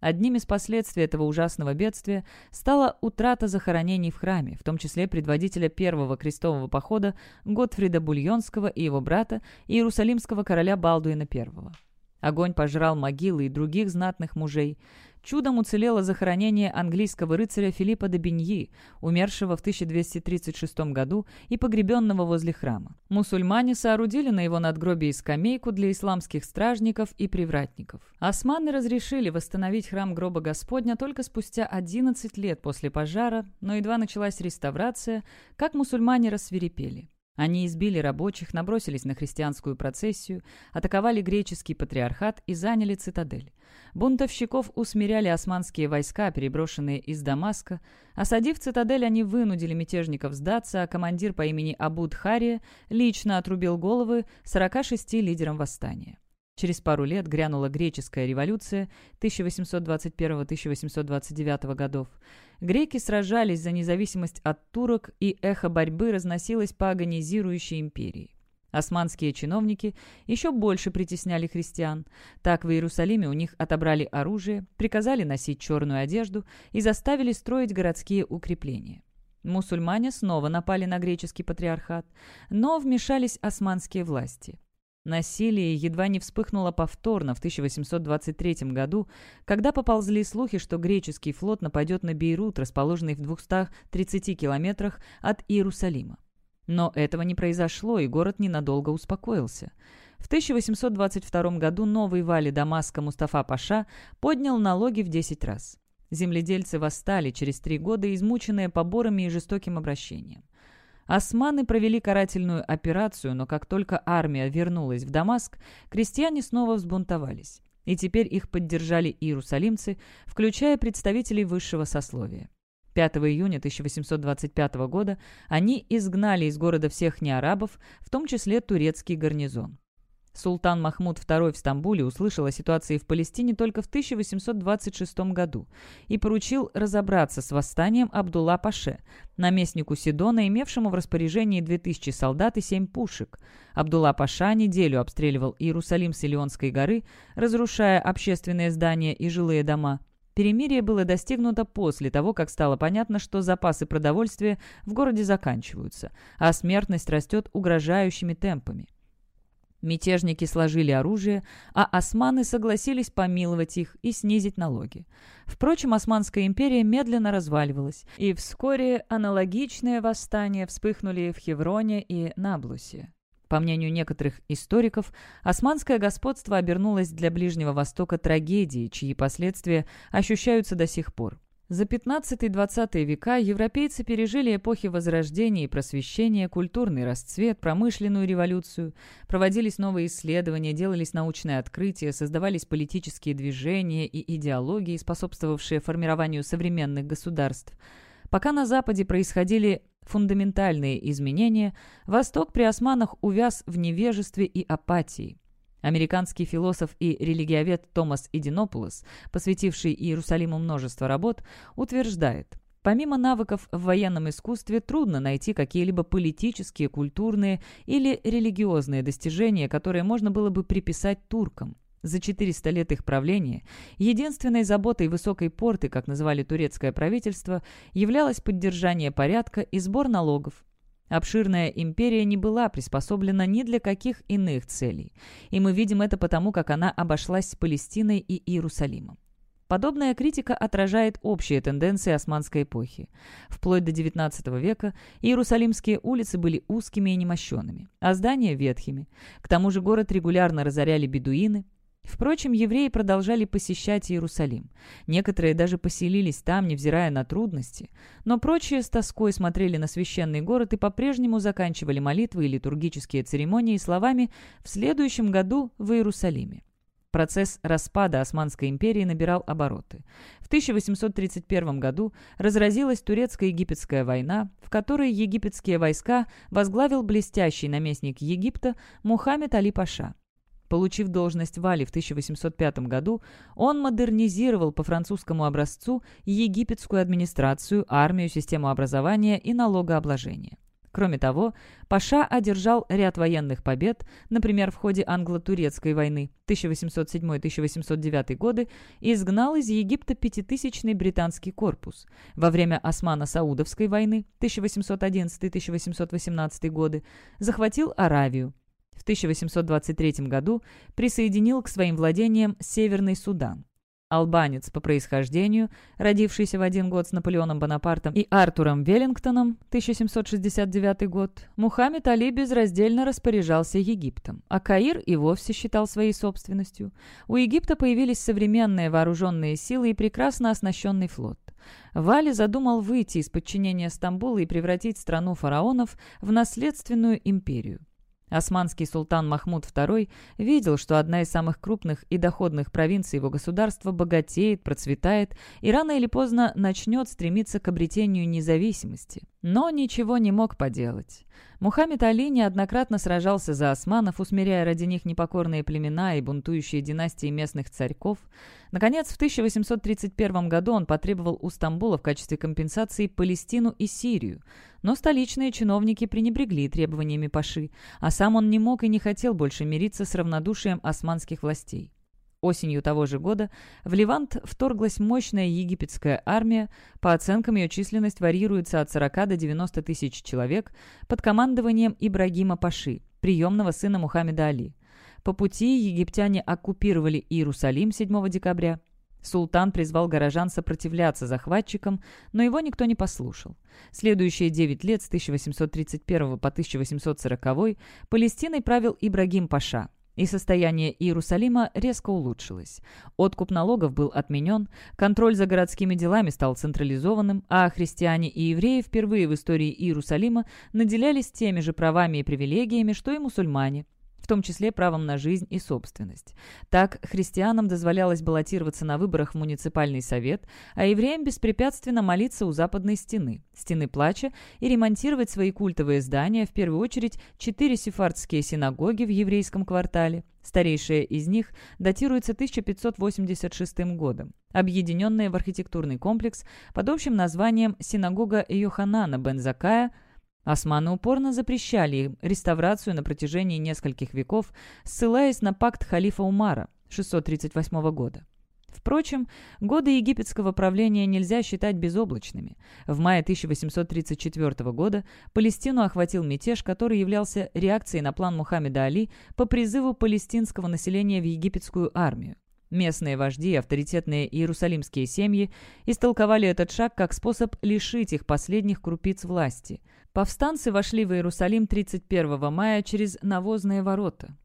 Одним из последствий этого ужасного бедствия стала утрата захоронений в храме, в том числе предводителя первого крестового похода Готфрида Бульонского и его брата, иерусалимского короля Балдуина I. Огонь пожрал могилы и других знатных мужей. Чудом уцелело захоронение английского рыцаря Филиппа де Беньи, умершего в 1236 году и погребенного возле храма. Мусульмане соорудили на его надгробии скамейку для исламских стражников и привратников. Османы разрешили восстановить храм гроба Господня только спустя 11 лет после пожара, но едва началась реставрация, как мусульмане рассверепели. Они избили рабочих, набросились на христианскую процессию, атаковали греческий патриархат и заняли цитадель. Бунтовщиков усмиряли османские войска, переброшенные из Дамаска. Осадив цитадель, они вынудили мятежников сдаться, а командир по имени Абуд Хария лично отрубил головы 46 лидерам восстания. Через пару лет грянула греческая революция 1821-1829 годов. Греки сражались за независимость от турок, и эхо борьбы разносилось по агонизирующей империи. Османские чиновники еще больше притесняли христиан. Так в Иерусалиме у них отобрали оружие, приказали носить черную одежду и заставили строить городские укрепления. Мусульмане снова напали на греческий патриархат, но вмешались османские власти. Насилие едва не вспыхнуло повторно в 1823 году, когда поползли слухи, что греческий флот нападет на Бейрут, расположенный в 230 километрах от Иерусалима. Но этого не произошло, и город ненадолго успокоился. В 1822 году новый вали Дамаска Мустафа Паша поднял налоги в 10 раз. Земледельцы восстали через три года, измученные поборами и жестоким обращением. Османы провели карательную операцию, но как только армия вернулась в Дамаск, крестьяне снова взбунтовались. И теперь их поддержали иерусалимцы, включая представителей высшего сословия. 5 июня 1825 года они изгнали из города всех неарабов, в том числе турецкий гарнизон. Султан Махмуд II в Стамбуле услышал о ситуации в Палестине только в 1826 году и поручил разобраться с восстанием Абдулла Паше, наместнику Сидона, имевшему в распоряжении 2000 солдат и 7 пушек. Абдулла Паша неделю обстреливал Иерусалим с Илионской горы, разрушая общественные здания и жилые дома. Перемирие было достигнуто после того, как стало понятно, что запасы продовольствия в городе заканчиваются, а смертность растет угрожающими темпами. Мятежники сложили оружие, а османы согласились помиловать их и снизить налоги. Впрочем, Османская империя медленно разваливалась, и вскоре аналогичные восстания вспыхнули в Хевроне и Наблусе. По мнению некоторых историков, османское господство обернулось для Ближнего Востока трагедией, чьи последствия ощущаются до сих пор. За 15-20 века европейцы пережили эпохи Возрождения и Просвещения, культурный расцвет, промышленную революцию, проводились новые исследования, делались научные открытия, создавались политические движения и идеологии, способствовавшие формированию современных государств. Пока на Западе происходили фундаментальные изменения, Восток при османах увяз в невежестве и апатии. Американский философ и религиовед Томас Идинопулос, посвятивший Иерусалиму множество работ, утверждает, помимо навыков в военном искусстве трудно найти какие-либо политические, культурные или религиозные достижения, которые можно было бы приписать туркам. За 400 лет их правления единственной заботой высокой порты, как называли турецкое правительство, являлось поддержание порядка и сбор налогов, Обширная империя не была приспособлена ни для каких иных целей, и мы видим это потому, как она обошлась с Палестиной и Иерусалимом. Подобная критика отражает общие тенденции османской эпохи. Вплоть до XIX века иерусалимские улицы были узкими и немощенными, а здания – ветхими. К тому же город регулярно разоряли бедуины, Впрочем, евреи продолжали посещать Иерусалим. Некоторые даже поселились там, невзирая на трудности. Но прочие с тоской смотрели на священный город и по-прежнему заканчивали молитвы и литургические церемонии словами «в следующем году в Иерусалиме». Процесс распада Османской империи набирал обороты. В 1831 году разразилась турецко-египетская война, в которой египетские войска возглавил блестящий наместник Египта Мухаммед Али Паша. Получив должность вали в 1805 году, он модернизировал по французскому образцу египетскую администрацию, армию, систему образования и налогообложения. Кроме того, Паша одержал ряд военных побед, например, в ходе англо-турецкой войны 1807-1809 годы, и изгнал из Египта пятитысячный британский корпус. Во время Османо-Саудовской войны 1811-1818 годы захватил Аравию. В 1823 году присоединил к своим владениям Северный Судан. Албанец по происхождению, родившийся в один год с Наполеоном Бонапартом и Артуром Веллингтоном, 1769 год, Мухаммед Али безраздельно распоряжался Египтом, а Каир и вовсе считал своей собственностью. У Египта появились современные вооруженные силы и прекрасно оснащенный флот. Вали задумал выйти из подчинения Стамбула и превратить страну фараонов в наследственную империю. Османский султан Махмуд II видел, что одна из самых крупных и доходных провинций его государства богатеет, процветает и рано или поздно начнет стремиться к обретению независимости. Но ничего не мог поделать. Мухаммед Али неоднократно сражался за османов, усмиряя ради них непокорные племена и бунтующие династии местных царьков. Наконец, в 1831 году он потребовал у Стамбула в качестве компенсации Палестину и Сирию. Но столичные чиновники пренебрегли требованиями Паши, а сам он не мог и не хотел больше мириться с равнодушием османских властей. Осенью того же года в Левант вторглась мощная египетская армия, по оценкам ее численность варьируется от 40 до 90 тысяч человек, под командованием Ибрагима Паши, приемного сына Мухаммеда Али. По пути египтяне оккупировали Иерусалим 7 декабря. Султан призвал горожан сопротивляться захватчикам, но его никто не послушал. Следующие 9 лет с 1831 по 1840 Палестиной правил Ибрагим Паша – и состояние Иерусалима резко улучшилось. Откуп налогов был отменен, контроль за городскими делами стал централизованным, а христиане и евреи впервые в истории Иерусалима наделялись теми же правами и привилегиями, что и мусульмане в том числе правом на жизнь и собственность. Так, христианам дозволялось баллотироваться на выборах в муниципальный совет, а евреям беспрепятственно молиться у западной стены, стены плача, и ремонтировать свои культовые здания, в первую очередь четыре сефардские синагоги в еврейском квартале. Старейшая из них датируется 1586 годом, объединенная в архитектурный комплекс под общим названием «Синагога Йоханана бен Закая», Османы упорно запрещали им реставрацию на протяжении нескольких веков, ссылаясь на пакт халифа Умара 638 года. Впрочем, годы египетского правления нельзя считать безоблачными. В мае 1834 года Палестину охватил мятеж, который являлся реакцией на план Мухаммеда Али по призыву палестинского населения в египетскую армию. Местные вожди авторитетные иерусалимские семьи истолковали этот шаг как способ лишить их последних крупиц власти. Повстанцы вошли в Иерусалим 31 мая через навозные ворота.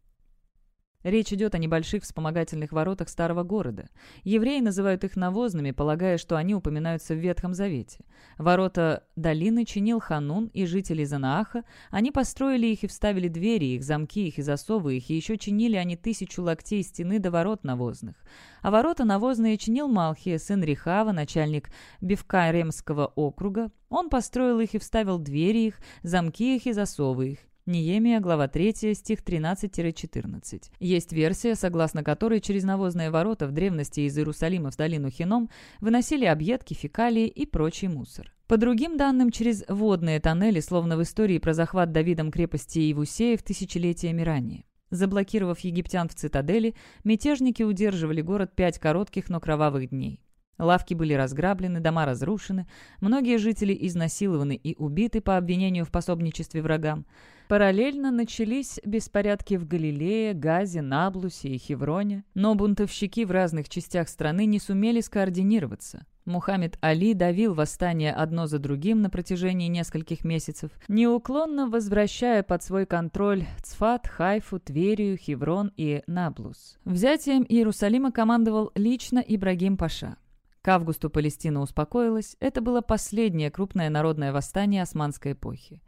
Речь идет о небольших вспомогательных воротах старого города. Евреи называют их навозными, полагая, что они упоминаются в Ветхом Завете. Ворота долины чинил Ханун и жители Занааха. Они построили их и вставили двери, их замки, их и засовы их, и еще чинили они тысячу локтей стены до ворот навозных. А ворота навозные чинил Малхия, сын Рихава, начальник Бивкаремского округа. Он построил их и вставил двери их, замки их и засовы их. Неемия, глава 3, стих 13-14. Есть версия, согласно которой через навозные ворота в древности из Иерусалима в долину Хином выносили объедки, фекалии и прочий мусор. По другим данным, через водные тоннели, словно в истории про захват Давидом крепости Ивусея в тысячелетиями ранее. Заблокировав египтян в цитадели, мятежники удерживали город пять коротких, но кровавых дней. Лавки были разграблены, дома разрушены, многие жители изнасилованы и убиты по обвинению в пособничестве врагам. Параллельно начались беспорядки в Галилее, Газе, Наблусе и Хевроне, но бунтовщики в разных частях страны не сумели скоординироваться. Мухаммед Али давил восстание одно за другим на протяжении нескольких месяцев, неуклонно возвращая под свой контроль Цфат, Хайфу, Тверию, Хеврон и Наблус. Взятием Иерусалима командовал лично Ибрагим Паша. К августу Палестина успокоилась, это было последнее крупное народное восстание османской эпохи.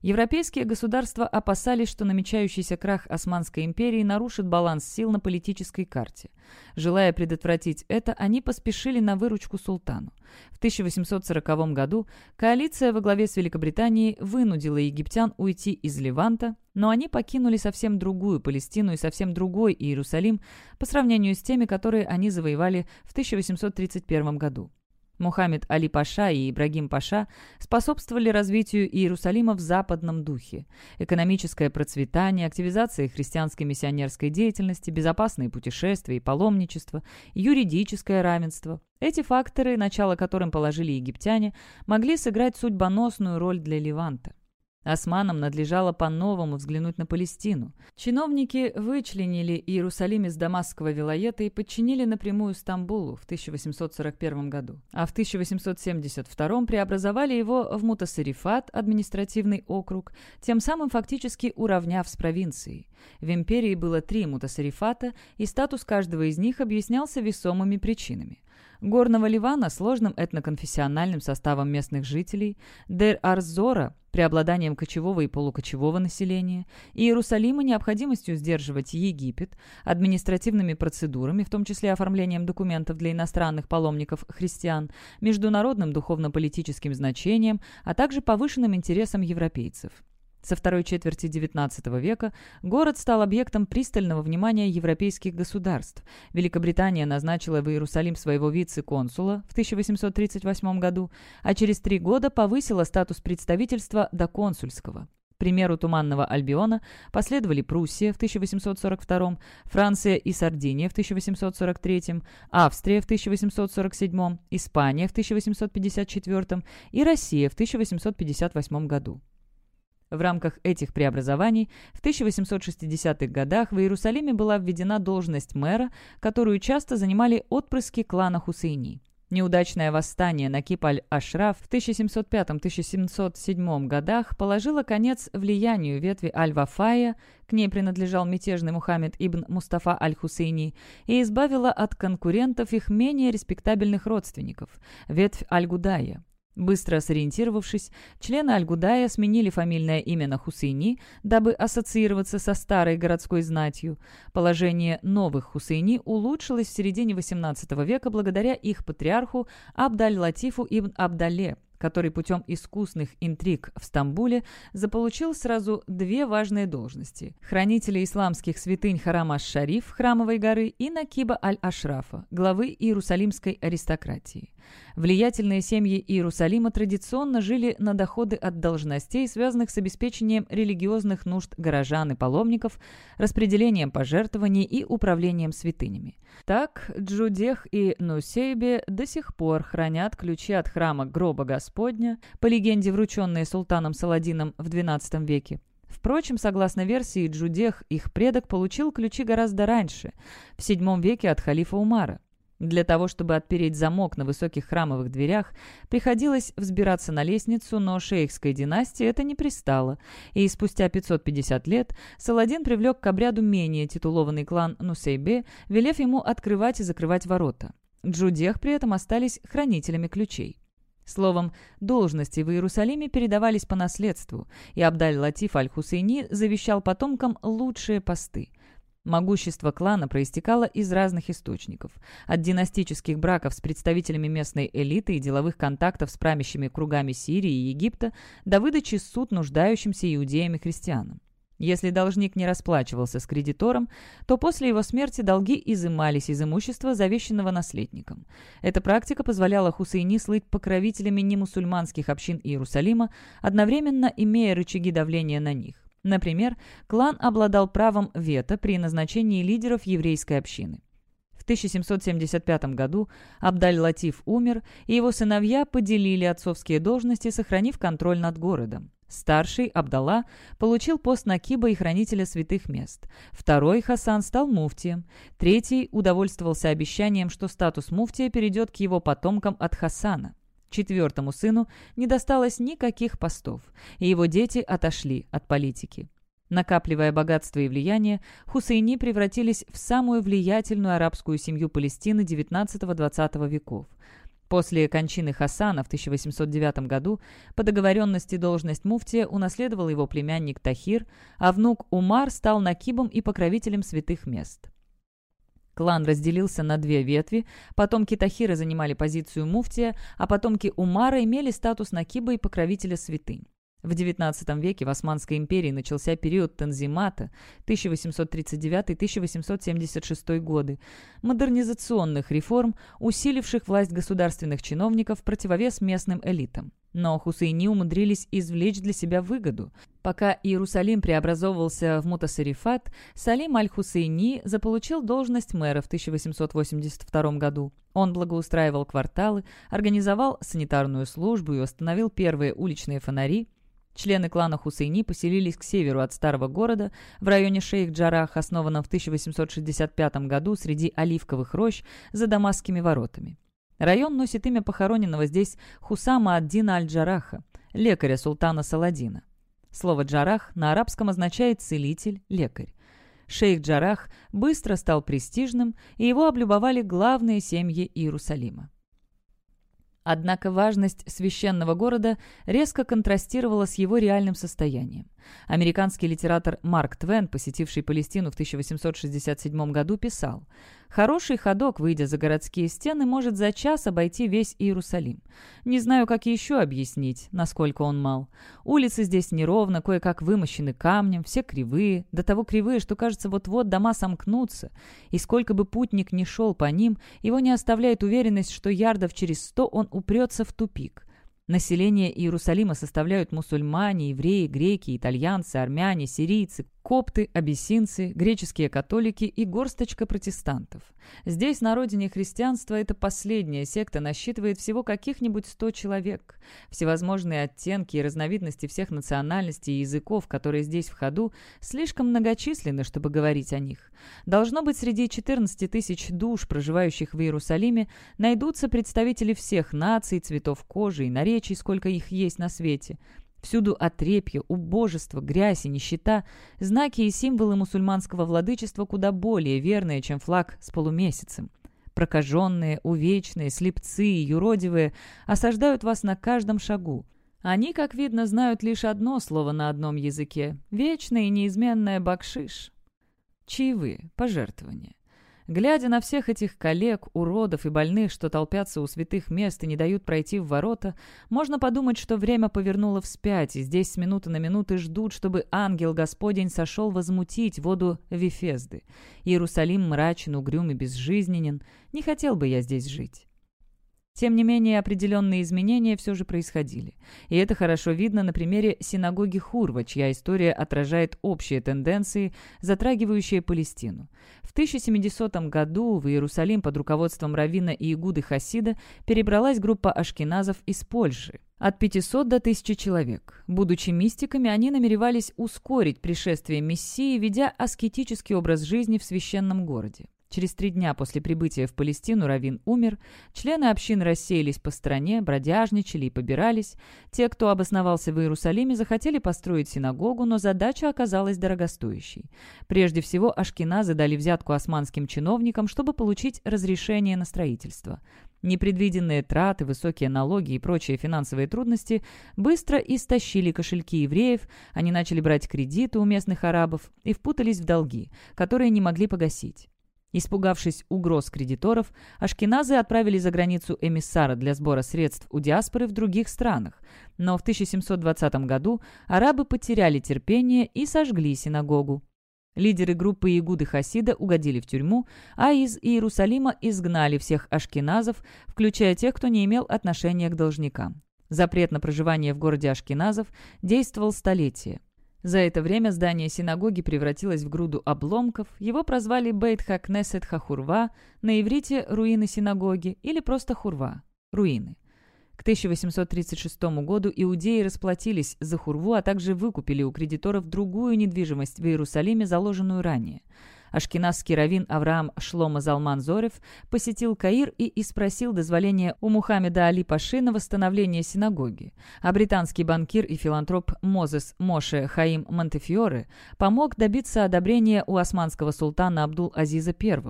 Европейские государства опасались, что намечающийся крах Османской империи нарушит баланс сил на политической карте. Желая предотвратить это, они поспешили на выручку султану. В 1840 году коалиция во главе с Великобританией вынудила египтян уйти из Леванта, но они покинули совсем другую Палестину и совсем другой Иерусалим по сравнению с теми, которые они завоевали в 1831 году. Мухаммед Али Паша и Ибрагим Паша способствовали развитию Иерусалима в западном духе. Экономическое процветание, активизация христианской миссионерской деятельности, безопасные путешествия и паломничество, юридическое равенство – эти факторы, начало которым положили египтяне, могли сыграть судьбоносную роль для Леванта. Османам надлежало по-новому взглянуть на Палестину. Чиновники вычленили Иерусалим из Дамасского вилоета и подчинили напрямую Стамбулу в 1841 году, а в 1872 преобразовали его в Мутасарифат, административный округ, тем самым фактически уравняв с провинцией. В империи было три Мутасарифата, и статус каждого из них объяснялся весомыми причинами. Горного Ливана сложным этноконфессиональным составом местных жителей, Дер-Арзора преобладанием кочевого и полукочевого населения, и Иерусалима необходимостью сдерживать Египет, административными процедурами, в том числе оформлением документов для иностранных паломников христиан, международным духовно-политическим значением, а также повышенным интересом европейцев. Со второй четверти XIX века город стал объектом пристального внимания европейских государств. Великобритания назначила в Иерусалим своего вице-консула в 1838 году, а через три года повысила статус представительства до консульского. К примеру Туманного Альбиона последовали Пруссия в 1842, Франция и Сардиния в 1843, Австрия в 1847, Испания в 1854 и Россия в 1858 году. В рамках этих преобразований в 1860-х годах в Иерусалиме была введена должность мэра, которую часто занимали отпрыски клана Хусейни. Неудачное восстание на Кип-аль-Ашраф в 1705-1707 годах положило конец влиянию ветви Аль-Вафая, к ней принадлежал мятежный Мухаммед ибн Мустафа Аль-Хусейни, и избавило от конкурентов их менее респектабельных родственников, ветвь Аль-Гудая. Быстро сориентировавшись, члены Альгудая сменили фамильное имя на Хусейни, дабы ассоциироваться со старой городской знатью. Положение новых Хусейни улучшилось в середине XVIII века благодаря их патриарху Абдаль-Латифу ибн Абдале, который путем искусных интриг в Стамбуле заполучил сразу две важные должности – хранителя исламских святынь Харама шариф Храмовой горы и Накиба Аль-Ашрафа, главы иерусалимской аристократии. Влиятельные семьи Иерусалима традиционно жили на доходы от должностей, связанных с обеспечением религиозных нужд горожан и паломников, распределением пожертвований и управлением святынями. Так, Джудех и Нусейбе до сих пор хранят ключи от храма гроба Господня, по легенде врученные султаном Саладином в XII веке. Впрочем, согласно версии, Джудех, их предок, получил ключи гораздо раньше, в VII веке от халифа Умара. Для того, чтобы отпереть замок на высоких храмовых дверях, приходилось взбираться на лестницу, но шейхской династии это не пристало, и спустя 550 лет Саладин привлек к обряду менее титулованный клан Нусейбе, велев ему открывать и закрывать ворота. Джудех при этом остались хранителями ключей. Словом, должности в Иерусалиме передавались по наследству, и Абдаль-Латиф Аль-Хусейни завещал потомкам лучшие посты. Могущество клана проистекало из разных источников. От династических браков с представителями местной элиты и деловых контактов с правящими кругами Сирии и Египта до выдачи суд нуждающимся иудеям и христианам. Если должник не расплачивался с кредитором, то после его смерти долги изымались из имущества, завещанного наследником. Эта практика позволяла Хусейни слыть покровителями немусульманских общин Иерусалима, одновременно имея рычаги давления на них. Например, клан обладал правом вето при назначении лидеров еврейской общины. В 1775 году Абдаль-Латиф умер, и его сыновья поделили отцовские должности, сохранив контроль над городом. Старший, Абдалла, получил пост Накиба и хранителя святых мест. Второй, Хасан, стал муфтием. Третий удовольствовался обещанием, что статус муфтия перейдет к его потомкам от Хасана. Четвертому сыну не досталось никаких постов, и его дети отошли от политики. Накапливая богатство и влияние, Хусейни превратились в самую влиятельную арабскую семью Палестины XIX-XX веков. После кончины Хасана в 1809 году по договоренности должность муфтия унаследовал его племянник Тахир, а внук Умар стал накибом и покровителем святых мест. Клан разделился на две ветви, потомки Тахира занимали позицию муфтия, а потомки Умара имели статус накиба и покровителя святынь. В XIX веке в Османской империи начался период Танзимата 1839-1876 годы, модернизационных реформ, усиливших власть государственных чиновников противовес местным элитам. Но хусейни умудрились извлечь для себя выгоду. Пока Иерусалим преобразовывался в Мутасарифат, Салим аль-Хусейни заполучил должность мэра в 1882 году. Он благоустраивал кварталы, организовал санитарную службу и установил первые уличные фонари, Члены клана Хусейни поселились к северу от старого города, в районе Шейх-Джарах, основанном в 1865 году среди оливковых рощ за Дамасскими воротами. Район носит имя похороненного здесь Хусама ад-Дина аль-Джараха, лекаря султана Саладина. Слово «джарах» на арабском означает «целитель», «лекарь». Шейх Джарах быстро стал престижным, и его облюбовали главные семьи Иерусалима. Однако важность священного города резко контрастировала с его реальным состоянием. Американский литератор Марк Твен, посетивший Палестину в 1867 году, писал Хороший ходок, выйдя за городские стены, может за час обойти весь Иерусалим. Не знаю, как еще объяснить, насколько он мал. Улицы здесь неровно, кое-как вымощены камнем, все кривые, до того кривые, что, кажется, вот-вот дома сомкнутся. И сколько бы путник ни шел по ним, его не оставляет уверенность, что ярдов через сто он упрется в тупик. Население Иерусалима составляют мусульмане, евреи, греки, итальянцы, армяне, сирийцы, копты, абиссинцы, греческие католики и горсточка протестантов. Здесь, на родине христианства, эта последняя секта насчитывает всего каких-нибудь сто человек. Всевозможные оттенки и разновидности всех национальностей и языков, которые здесь в ходу, слишком многочисленны, чтобы говорить о них. Должно быть, среди 14 тысяч душ, проживающих в Иерусалиме, найдутся представители всех наций, цветов кожи и наречий, сколько их есть на свете – Всюду отрепье, убожество, грязь и нищета – знаки и символы мусульманского владычества куда более верные, чем флаг с полумесяцем. Прокаженные, увечные, слепцы и юродивые осаждают вас на каждом шагу. Они, как видно, знают лишь одно слово на одном языке – вечное и неизменное бакшиш. Чаевые, пожертвования. Глядя на всех этих коллег, уродов и больных, что толпятся у святых мест и не дают пройти в ворота, можно подумать, что время повернуло вспять, и здесь с минуты на минуты ждут, чтобы ангел Господень сошел возмутить воду Вифезды. Иерусалим мрачен, угрюм и безжизненен. Не хотел бы я здесь жить. Тем не менее, определенные изменения все же происходили. И это хорошо видно на примере синагоги Хурва, чья история отражает общие тенденции, затрагивающие Палестину. В 1070 году в Иерусалим под руководством Равина и Игуды Хасида перебралась группа ашкеназов из Польши. От 500 до 1000 человек. Будучи мистиками, они намеревались ускорить пришествие Мессии, ведя аскетический образ жизни в священном городе. Через три дня после прибытия в Палестину Равин умер, члены общин рассеялись по стране, бродяжничали и побирались. Те, кто обосновался в Иерусалиме, захотели построить синагогу, но задача оказалась дорогостоящей. Прежде всего, ашкеназы дали взятку османским чиновникам, чтобы получить разрешение на строительство. Непредвиденные траты, высокие налоги и прочие финансовые трудности быстро истощили кошельки евреев, они начали брать кредиты у местных арабов и впутались в долги, которые не могли погасить. Испугавшись угроз кредиторов, ашкеназы отправили за границу эмиссара для сбора средств у диаспоры в других странах, но в 1720 году арабы потеряли терпение и сожгли синагогу. Лидеры группы Игуды Хасида угодили в тюрьму, а из Иерусалима изгнали всех ашкеназов, включая тех, кто не имел отношения к должникам. Запрет на проживание в городе ашкеназов действовал столетия. За это время здание синагоги превратилось в груду обломков, его прозвали Бейт Хакнесет Хахурва, на иврите «руины синагоги» или просто Хурва – «руины». К 1836 году иудеи расплатились за Хурву, а также выкупили у кредиторов другую недвижимость в Иерусалиме, заложенную ранее. Ашкеназский раввин Авраам Шлома Залман Зорев посетил Каир и испросил дозволения у Мухаммеда Али Паши на восстановление синагоги, а британский банкир и филантроп Мозес Моше Хаим Монтефиоре помог добиться одобрения у османского султана Абдул-Азиза I.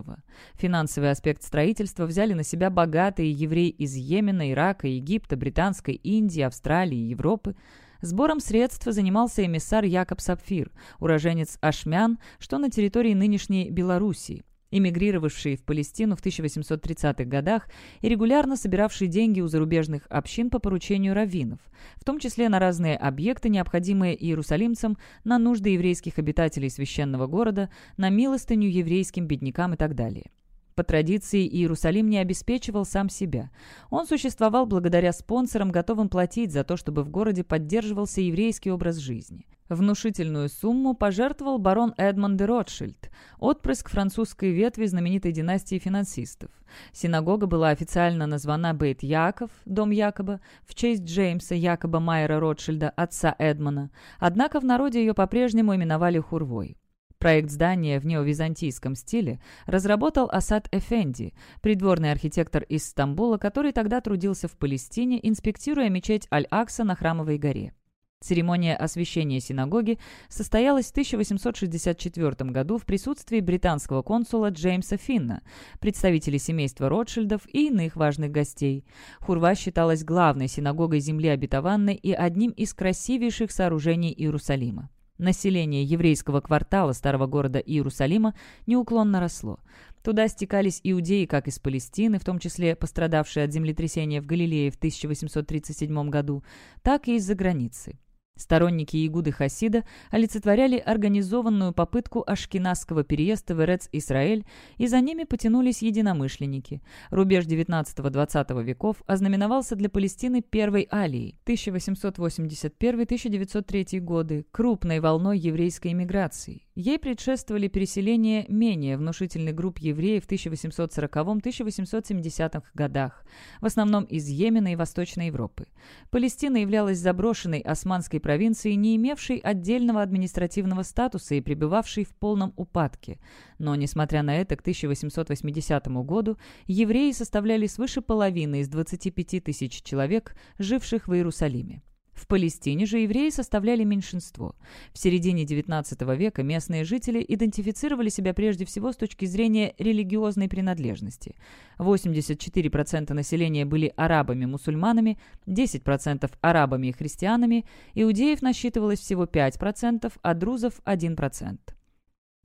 Финансовый аспект строительства взяли на себя богатые евреи из Йемена, Ирака, Египта, Британской Индии, Австралии, Европы. Сбором средств занимался эмиссар Якоб Сапфир, уроженец Ашмян, что на территории нынешней Белоруссии, эмигрировавший в Палестину в 1830-х годах и регулярно собиравший деньги у зарубежных общин по поручению раввинов, в том числе на разные объекты, необходимые иерусалимцам, на нужды еврейских обитателей священного города, на милостыню еврейским беднякам и так далее. По традиции Иерусалим не обеспечивал сам себя. Он существовал благодаря спонсорам, готовым платить за то, чтобы в городе поддерживался еврейский образ жизни. Внушительную сумму пожертвовал барон Эдмонд де Ротшильд, отпрыск французской ветви знаменитой династии финансистов. Синагога была официально названа Бейт Яков, дом Якоба, в честь Джеймса Якоба Майера Ротшильда, отца Эдмона, однако в народе ее по-прежнему именовали Хурвой. Проект здания в неовизантийском стиле разработал Асад Эфенди, придворный архитектор из Стамбула, который тогда трудился в Палестине, инспектируя мечеть Аль-Акса на Храмовой горе. Церемония освящения синагоги состоялась в 1864 году в присутствии британского консула Джеймса Финна, представителей семейства Ротшильдов и иных важных гостей. Хурва считалась главной синагогой земли обетованной и одним из красивейших сооружений Иерусалима. Население еврейского квартала старого города Иерусалима неуклонно росло. Туда стекались иудеи как из Палестины, в том числе пострадавшие от землетрясения в Галилее в 1837 году, так и из-за границы. Сторонники Игуды Хасида олицетворяли организованную попытку ашкеназского переезда в Эрец-Исраэль, и за ними потянулись единомышленники. Рубеж XIX-XX веков ознаменовался для Палестины первой алией 1881-1903 годы, крупной волной еврейской эмиграции. Ей предшествовали переселение менее внушительных групп евреев в 1840-1870 годах, в основном из Йемена и Восточной Европы. Палестина являлась заброшенной османской провинцией, не имевшей отдельного административного статуса и пребывавшей в полном упадке. Но, несмотря на это, к 1880 году евреи составляли свыше половины из 25 тысяч человек, живших в Иерусалиме. В Палестине же евреи составляли меньшинство. В середине XIX века местные жители идентифицировали себя прежде всего с точки зрения религиозной принадлежности. 84% населения были арабами-мусульманами, 10% арабами и христианами, иудеев насчитывалось всего 5%, а друзов – 1%.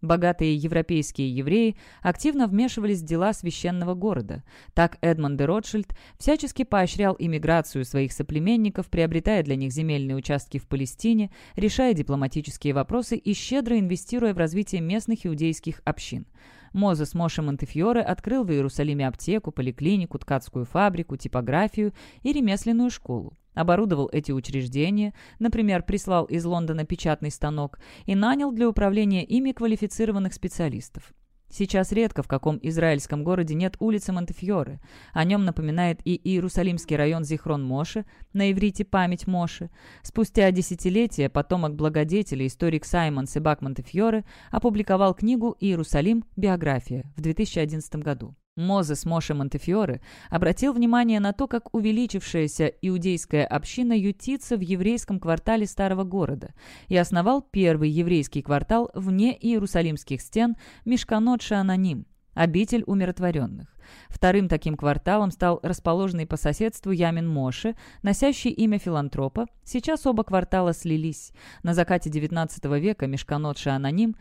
Богатые европейские евреи активно вмешивались в дела священного города. Так Эдмонд де Ротшильд всячески поощрял иммиграцию своих соплеменников, приобретая для них земельные участки в Палестине, решая дипломатические вопросы и щедро инвестируя в развитие местных иудейских общин. Мозес Моше Монтефьоре открыл в Иерусалиме аптеку, поликлинику, ткацкую фабрику, типографию и ремесленную школу оборудовал эти учреждения, например, прислал из Лондона печатный станок и нанял для управления ими квалифицированных специалистов. Сейчас редко в каком израильском городе нет улицы Монтефьоре. О нем напоминает и Иерусалимский район Зихрон-Моше, на иврите «Память Моше». Спустя десятилетия потомок благодетеля, историк Саймон Себак Монтефьоре, опубликовал книгу «Иерусалим. Биография» в 2011 году. Мозес Моше Монтефиоре обратил внимание на то, как увеличившаяся иудейская община ютится в еврейском квартале старого города и основал первый еврейский квартал вне Иерусалимских стен Мишканот Шаананим, обитель умиротворенных. Вторым таким кварталом стал расположенный по соседству Ямин Моше, носящий имя филантропа. Сейчас оба квартала слились. На закате XIX века Мишканот Шаананим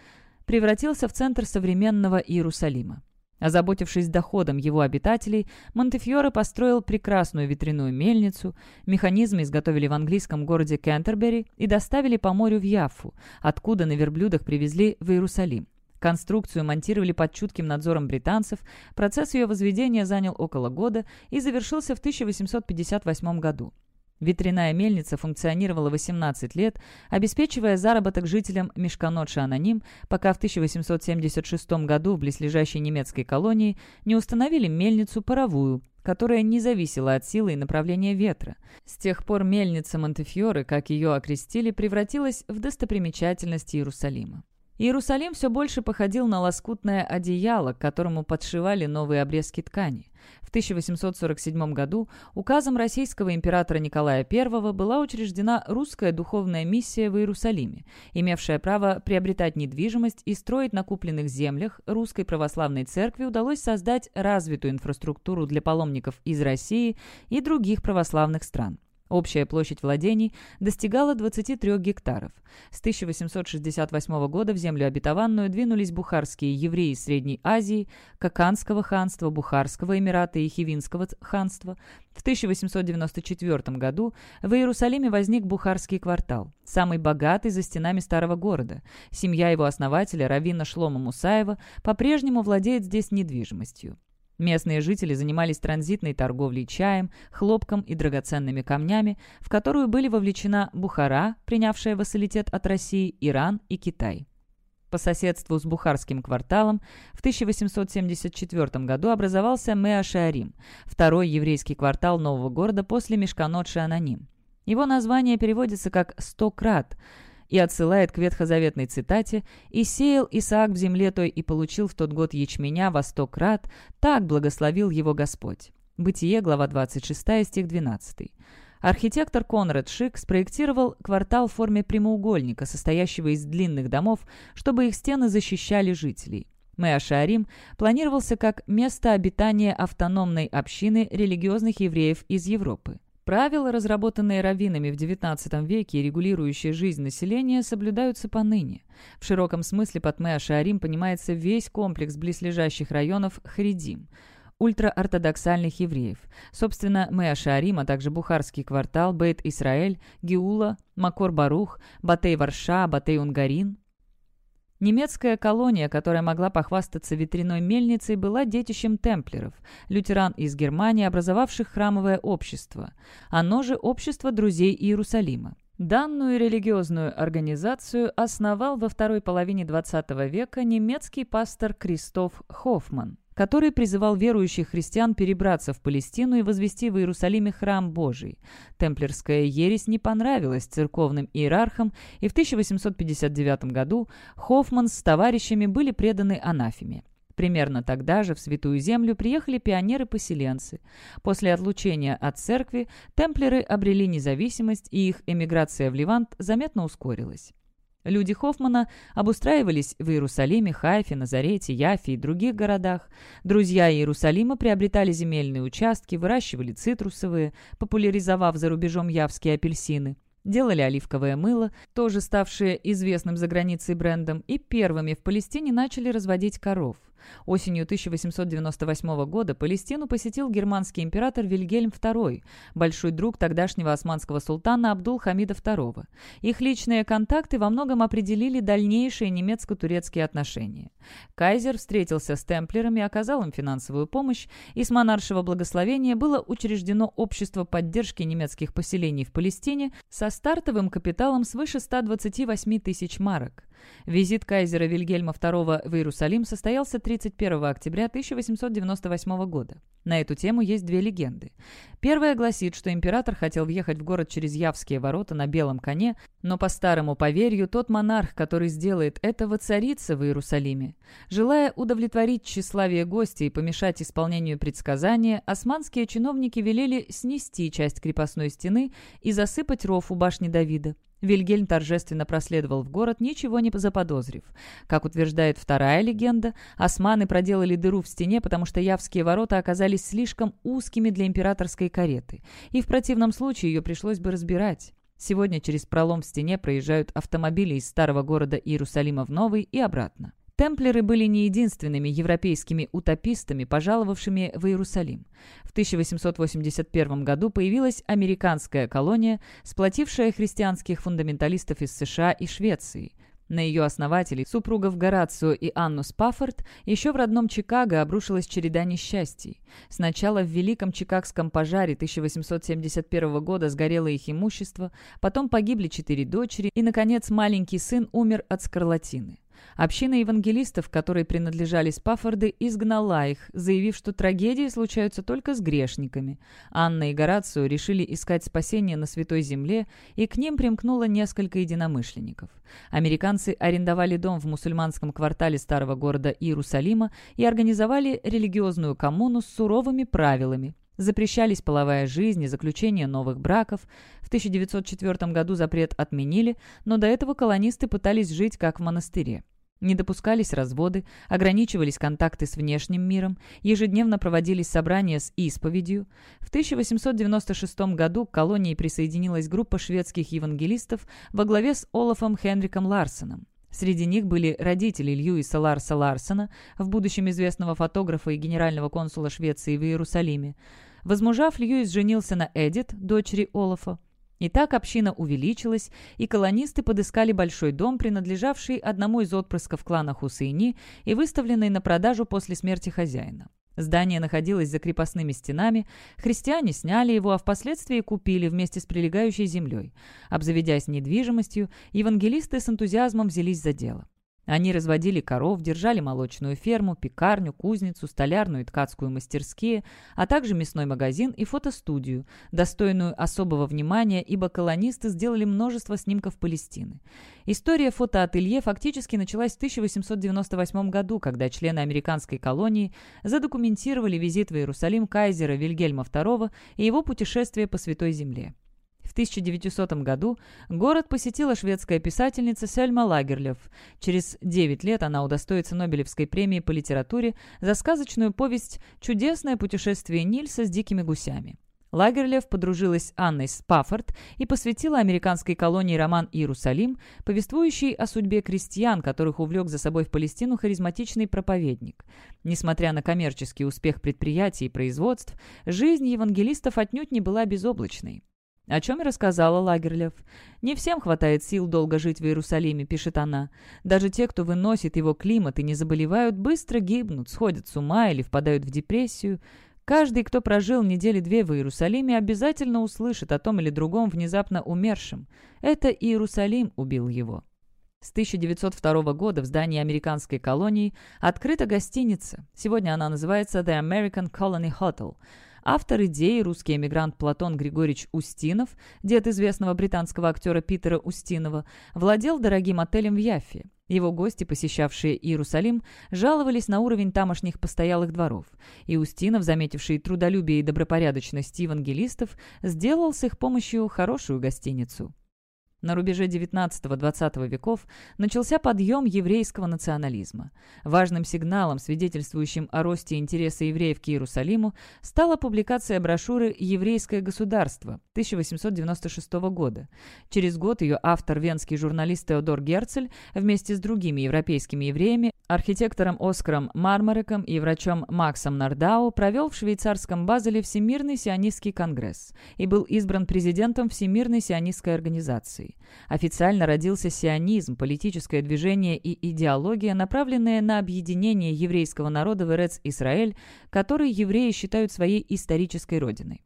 превратился в центр современного Иерусалима. Озаботившись доходом его обитателей, Монтефьоре построил прекрасную ветряную мельницу, механизмы изготовили в английском городе Кентербери и доставили по морю в Яффу, откуда на верблюдах привезли в Иерусалим. Конструкцию монтировали под чутким надзором британцев, процесс ее возведения занял около года и завершился в 1858 году. Ветряная мельница функционировала 18 лет, обеспечивая заработок жителям Мешканот-Шананим, пока в 1876 году в близлежащей немецкой колонии не установили мельницу паровую, которая не зависела от силы и направления ветра. С тех пор мельница Монтефьоры, как ее окрестили, превратилась в достопримечательность Иерусалима. Иерусалим все больше походил на лоскутное одеяло, к которому подшивали новые обрезки ткани. В 1847 году указом российского императора Николая I была учреждена русская духовная миссия в Иерусалиме, имевшая право приобретать недвижимость и строить на купленных землях русской православной церкви удалось создать развитую инфраструктуру для паломников из России и других православных стран. Общая площадь владений достигала 23 гектаров. С 1868 года в землю обетованную двинулись бухарские евреи Средней Азии, Каканского ханства, Бухарского эмирата и Хивинского ханства. В 1894 году в Иерусалиме возник Бухарский квартал, самый богатый за стенами старого города. Семья его основателя, Равина Шлома Мусаева, по-прежнему владеет здесь недвижимостью. Местные жители занимались транзитной торговлей чаем, хлопком и драгоценными камнями, в которую были вовлечена Бухара, принявшая вассалитет от России, Иран и Китай. По соседству с Бухарским кварталом в 1874 году образовался Меа-Шиарим, второй еврейский квартал нового города после Мешканот-Шиананим. Его название переводится как «сто крат», и отсылает к ветхозаветной цитате «И сеял Исаак в земле той и получил в тот год ячменя во сто крат, так благословил его Господь». Бытие, глава 26, стих 12. Архитектор Конрад Шик спроектировал квартал в форме прямоугольника, состоящего из длинных домов, чтобы их стены защищали жителей. Мэашарим планировался как место обитания автономной общины религиозных евреев из Европы. Правила, разработанные раввинами в XIX веке и регулирующие жизнь населения, соблюдаются поныне. В широком смысле под Меа-Шаарим понимается весь комплекс близлежащих районов Харидим – ультраортодоксальных евреев. Собственно, Меа-Шаарим, а также Бухарский квартал, Бейт-Исраэль, Геула, Макор-Барух, Батей-Варша, Батей-Унгарин, Немецкая колония, которая могла похвастаться ветряной мельницей, была детищем темплеров, лютеран из Германии, образовавших храмовое общество. Оно же Общество друзей Иерусалима. Данную религиозную организацию основал во второй половине XX века немецкий пастор Кристоф Хоффман который призывал верующих христиан перебраться в Палестину и возвести в Иерусалиме храм Божий. Темплерская ересь не понравилась церковным иерархам, и в 1859 году Хоффман с товарищами были преданы анафеме. Примерно тогда же в Святую Землю приехали пионеры-поселенцы. После отлучения от церкви темплеры обрели независимость, и их эмиграция в Ливант заметно ускорилась. Люди Хоффмана обустраивались в Иерусалиме, Хайфе, Назарете, Яфе и других городах. Друзья Иерусалима приобретали земельные участки, выращивали цитрусовые, популяризовав за рубежом явские апельсины. Делали оливковое мыло, тоже ставшее известным за границей брендом, и первыми в Палестине начали разводить коров – Осенью 1898 года Палестину посетил германский император Вильгельм II, большой друг тогдашнего османского султана Абдул-Хамида II. Их личные контакты во многом определили дальнейшие немецко-турецкие отношения. Кайзер встретился с темплерами, оказал им финансовую помощь, и с монаршего благословения было учреждено Общество поддержки немецких поселений в Палестине со стартовым капиталом свыше 128 тысяч марок. Визит кайзера Вильгельма II в Иерусалим состоялся 31 октября 1898 года. На эту тему есть две легенды. Первая гласит, что император хотел въехать в город через Явские ворота на белом коне, но по старому поверью тот монарх, который сделает это, воцарится в Иерусалиме. Желая удовлетворить тщеславие гостя и помешать исполнению предсказания, османские чиновники велели снести часть крепостной стены и засыпать ров у башни Давида. Вильгельм торжественно проследовал в город, ничего не заподозрив. Как утверждает вторая легенда, османы проделали дыру в стене, потому что Явские ворота оказались слишком узкими для императорской кареты, и в противном случае ее пришлось бы разбирать. Сегодня через пролом в стене проезжают автомобили из старого города Иерусалима в Новый и обратно. Темплеры были не единственными европейскими утопистами, пожаловавшими в Иерусалим. В 1881 году появилась американская колония, сплотившая христианских фундаменталистов из США и Швеции. На ее основателей, супругов Горацио и Анну Спаффорд, еще в родном Чикаго обрушилась череда несчастий. Сначала в Великом Чикагском пожаре 1871 года сгорело их имущество, потом погибли четыре дочери, и, наконец, маленький сын умер от скарлатины. Община евангелистов, которой принадлежали Спаффорды, изгнала их, заявив, что трагедии случаются только с грешниками. Анна и Горацио решили искать спасение на Святой Земле, и к ним примкнуло несколько единомышленников. Американцы арендовали дом в мусульманском квартале старого города Иерусалима и организовали религиозную коммуну с суровыми правилами, Запрещались половая жизнь и заключение новых браков. В 1904 году запрет отменили, но до этого колонисты пытались жить как в монастыре. Не допускались разводы, ограничивались контакты с внешним миром, ежедневно проводились собрания с исповедью. В 1896 году к колонии присоединилась группа шведских евангелистов во главе с Олафом Хенриком Ларсеном. Среди них были родители Льюиса Ларса Ларсена, в будущем известного фотографа и генерального консула Швеции в Иерусалиме. Возмужав, Льюис женился на Эдит, дочери Олафа. И так община увеличилась, и колонисты подыскали большой дом, принадлежавший одному из отпрысков клана Хусейни и выставленный на продажу после смерти хозяина. Здание находилось за крепостными стенами, христиане сняли его, а впоследствии купили вместе с прилегающей землей. Обзаведясь недвижимостью, евангелисты с энтузиазмом взялись за дело. Они разводили коров, держали молочную ферму, пекарню, кузницу, столярную и ткацкую мастерские, а также мясной магазин и фотостудию, достойную особого внимания, ибо колонисты сделали множество снимков Палестины. История фотоателье фактически началась в 1898 году, когда члены американской колонии задокументировали визит в Иерусалим кайзера Вильгельма II и его путешествие по Святой Земле. В 1900 году город посетила шведская писательница Сельма Лагерлев. Через 9 лет она удостоится Нобелевской премии по литературе за сказочную повесть «Чудесное путешествие Нильса с дикими гусями». Лагерлев подружилась Анной Спаффорд и посвятила американской колонии роман «Иерусалим», повествующий о судьбе крестьян, которых увлек за собой в Палестину харизматичный проповедник. Несмотря на коммерческий успех предприятий и производств, жизнь евангелистов отнюдь не была безоблачной. О чем и рассказала Лагерлев. «Не всем хватает сил долго жить в Иерусалиме», — пишет она. «Даже те, кто выносит его климат и не заболевают, быстро гибнут, сходят с ума или впадают в депрессию. Каждый, кто прожил недели две в Иерусалиме, обязательно услышит о том или другом внезапно умершем. Это Иерусалим убил его». С 1902 года в здании американской колонии открыта гостиница. Сегодня она называется The American Colony Hotel — Автор идеи, русский эмигрант Платон Григорьевич Устинов, дед известного британского актера Питера Устинова, владел дорогим отелем в Яффе. Его гости, посещавшие Иерусалим, жаловались на уровень тамошних постоялых дворов, и Устинов, заметивший трудолюбие и добропорядочность евангелистов, сделал с их помощью хорошую гостиницу. На рубеже XIX-XX веков начался подъем еврейского национализма. Важным сигналом, свидетельствующим о росте интереса евреев к Иерусалиму, стала публикация брошюры «Еврейское государство» 1896 года. Через год ее автор, венский журналист Теодор Герцель, вместе с другими европейскими евреями, архитектором Оскаром Мармареком и врачом Максом Нардау, провел в швейцарском Базеле Всемирный сионистский конгресс и был избран президентом Всемирной сионистской организации. Официально родился сионизм, политическое движение и идеология, направленные на объединение еврейского народа в Эрец-Исраэль, который евреи считают своей исторической родиной.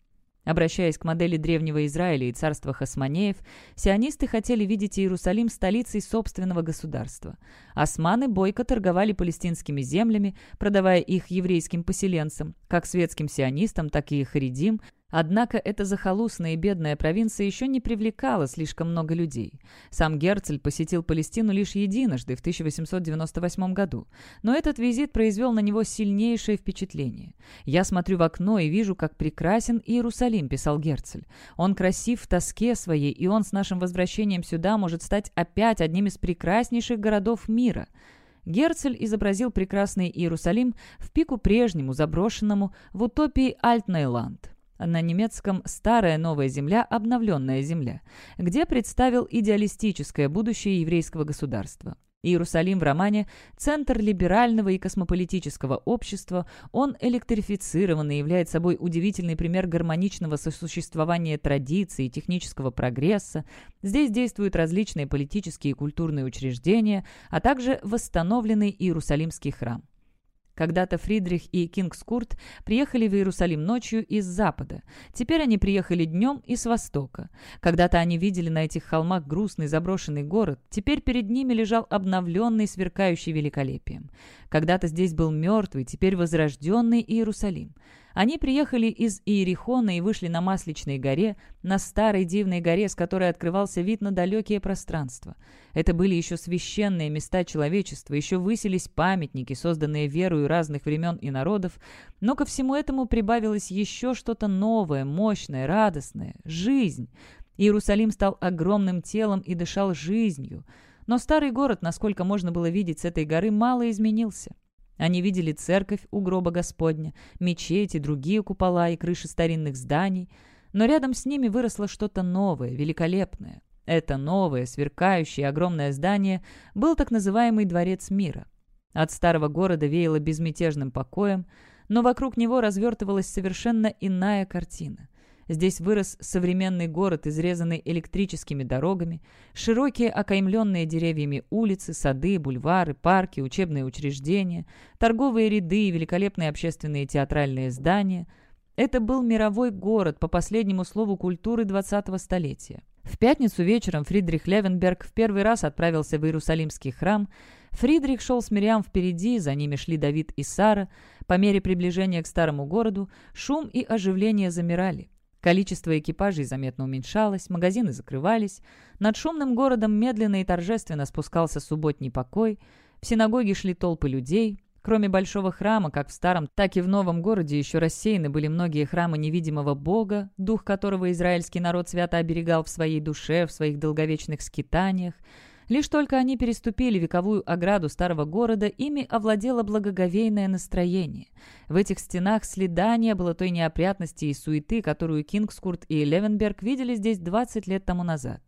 Обращаясь к модели древнего Израиля и царства Хасманеев, сионисты хотели видеть Иерусалим столицей собственного государства. Османы бойко торговали палестинскими землями, продавая их еврейским поселенцам, как светским сионистам, так и харидим, Однако эта захолустная и бедная провинция еще не привлекала слишком много людей. Сам Герцель посетил Палестину лишь единожды, в 1898 году. Но этот визит произвел на него сильнейшее впечатление. «Я смотрю в окно и вижу, как прекрасен Иерусалим», — писал Герцель. «Он красив в тоске своей, и он с нашим возвращением сюда может стать опять одним из прекраснейших городов мира». Герцель изобразил прекрасный Иерусалим в пику прежнему, заброшенному, в утопии Альтнейланд на немецком «Старая новая земля, обновленная земля», где представил идеалистическое будущее еврейского государства. Иерусалим в романе – центр либерального и космополитического общества, он электрифицирован и является собой удивительный пример гармоничного сосуществования традиций и технического прогресса. Здесь действуют различные политические и культурные учреждения, а также восстановленный Иерусалимский храм. Когда-то Фридрих и Кингскурт приехали в Иерусалим ночью из запада. Теперь они приехали днем и с востока. Когда-то они видели на этих холмах грустный заброшенный город. Теперь перед ними лежал обновленный, сверкающий великолепием. Когда-то здесь был мертвый, теперь возрожденный Иерусалим. Они приехали из Иерихона и вышли на Масличной горе, на старой дивной горе, с которой открывался вид на далекие пространства. Это были еще священные места человечества, еще высились памятники, созданные верою разных времен и народов, но ко всему этому прибавилось еще что-то новое, мощное, радостное — жизнь. Иерусалим стал огромным телом и дышал жизнью. Но старый город, насколько можно было видеть с этой горы, мало изменился. Они видели церковь у гроба Господня, мечети, другие купола и крыши старинных зданий, но рядом с ними выросло что-то новое, великолепное. Это новое, сверкающее, огромное здание был так называемый Дворец мира. От старого города веяло безмятежным покоем, но вокруг него развертывалась совершенно иная картина. Здесь вырос современный город, изрезанный электрическими дорогами, широкие окаймленные деревьями улицы, сады, бульвары, парки, учебные учреждения, торговые ряды и великолепные общественные театральные здания. Это был мировой город, по последнему слову культуры 20-го столетия. В пятницу вечером Фридрих Левенберг в первый раз отправился в Иерусалимский храм. Фридрих шел с Мириам впереди, за ними шли Давид и Сара. По мере приближения к старому городу шум и оживление замирали. Количество экипажей заметно уменьшалось, магазины закрывались. Над шумным городом медленно и торжественно спускался субботний покой. В синагоге шли толпы людей. Кроме большого храма, как в старом, так и в новом городе еще рассеяны были многие храмы невидимого Бога, дух которого израильский народ свято оберегал в своей душе, в своих долговечных скитаниях. Лишь только они переступили вековую ограду старого города, ими овладело благоговейное настроение. В этих стенах следа не было той неопрятности и суеты, которую Кингскурт и Левенберг видели здесь 20 лет тому назад.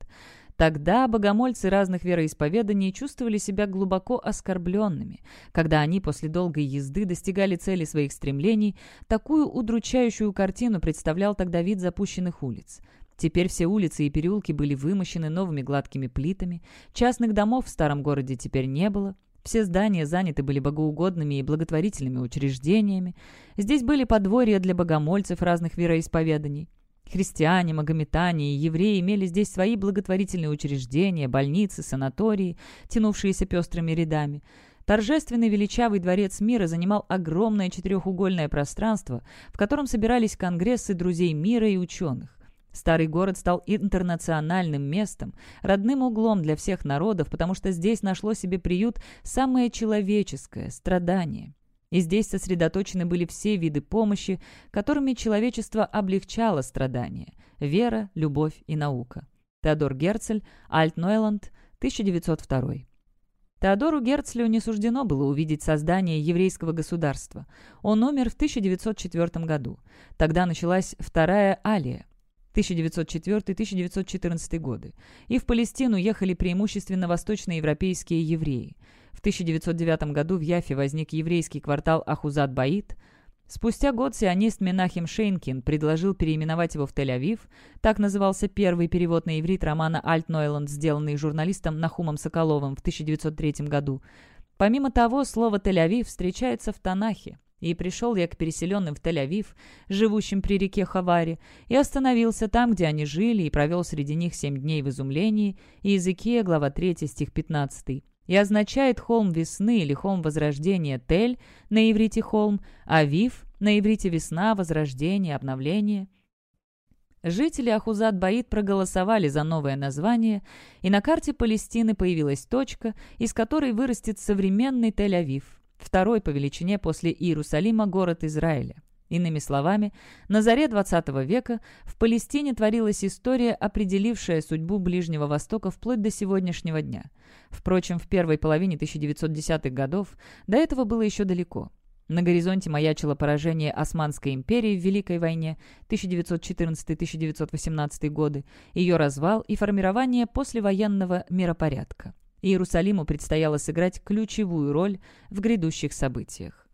Тогда богомольцы разных вероисповеданий чувствовали себя глубоко оскорбленными. Когда они после долгой езды достигали цели своих стремлений, такую удручающую картину представлял тогда вид запущенных улиц. Теперь все улицы и переулки были вымощены новыми гладкими плитами, частных домов в старом городе теперь не было, все здания заняты были богоугодными и благотворительными учреждениями, здесь были подворья для богомольцев разных вероисповеданий. Христиане, магометане и евреи имели здесь свои благотворительные учреждения, больницы, санатории, тянувшиеся пестрыми рядами. Торжественный величавый дворец мира занимал огромное четырехугольное пространство, в котором собирались конгрессы друзей мира и ученых. Старый город стал интернациональным местом, родным углом для всех народов, потому что здесь нашло себе приют самое человеческое – страдание. И здесь сосредоточены были все виды помощи, которыми человечество облегчало страдания – вера, любовь и наука. Теодор Герцель, Альт-Нойланд, 1902. Теодору Герцлю не суждено было увидеть создание еврейского государства. Он умер в 1904 году. Тогда началась Вторая Алия. 1904-1914 годы, и в Палестину ехали преимущественно восточноевропейские евреи. В 1909 году в Яфе возник еврейский квартал Ахузат-Баит. Спустя год сионист Менахим Шейнкин предложил переименовать его в Тель-Авив. Так назывался первый перевод на иврит романа «Альт-Нойланд», сделанный журналистом Нахумом Соколовым в 1903 году. Помимо того, слово «Тель-Авив» встречается в Танахе. И пришел я к переселенным в Тель-Авив, живущим при реке Хавари, и остановился там, где они жили, и провел среди них семь дней в изумлении, и Иезекия, глава 3, стих 15. И означает холм весны или холм возрождения Тель, на иврите холм, Авив, на иврите весна, возрождение, обновление. Жители Ахузат-Баид проголосовали за новое название, и на карте Палестины появилась точка, из которой вырастет современный Тель-Авив, второй по величине после Иерусалима город Израиля. Иными словами, на заре XX века в Палестине творилась история, определившая судьбу Ближнего Востока вплоть до сегодняшнего дня. Впрочем, в первой половине 1910-х годов до этого было еще далеко. На горизонте маячило поражение Османской империи в Великой войне 1914-1918 годы, ее развал и формирование послевоенного миропорядка. Иерусалиму предстояло сыграть ключевую роль в грядущих событиях.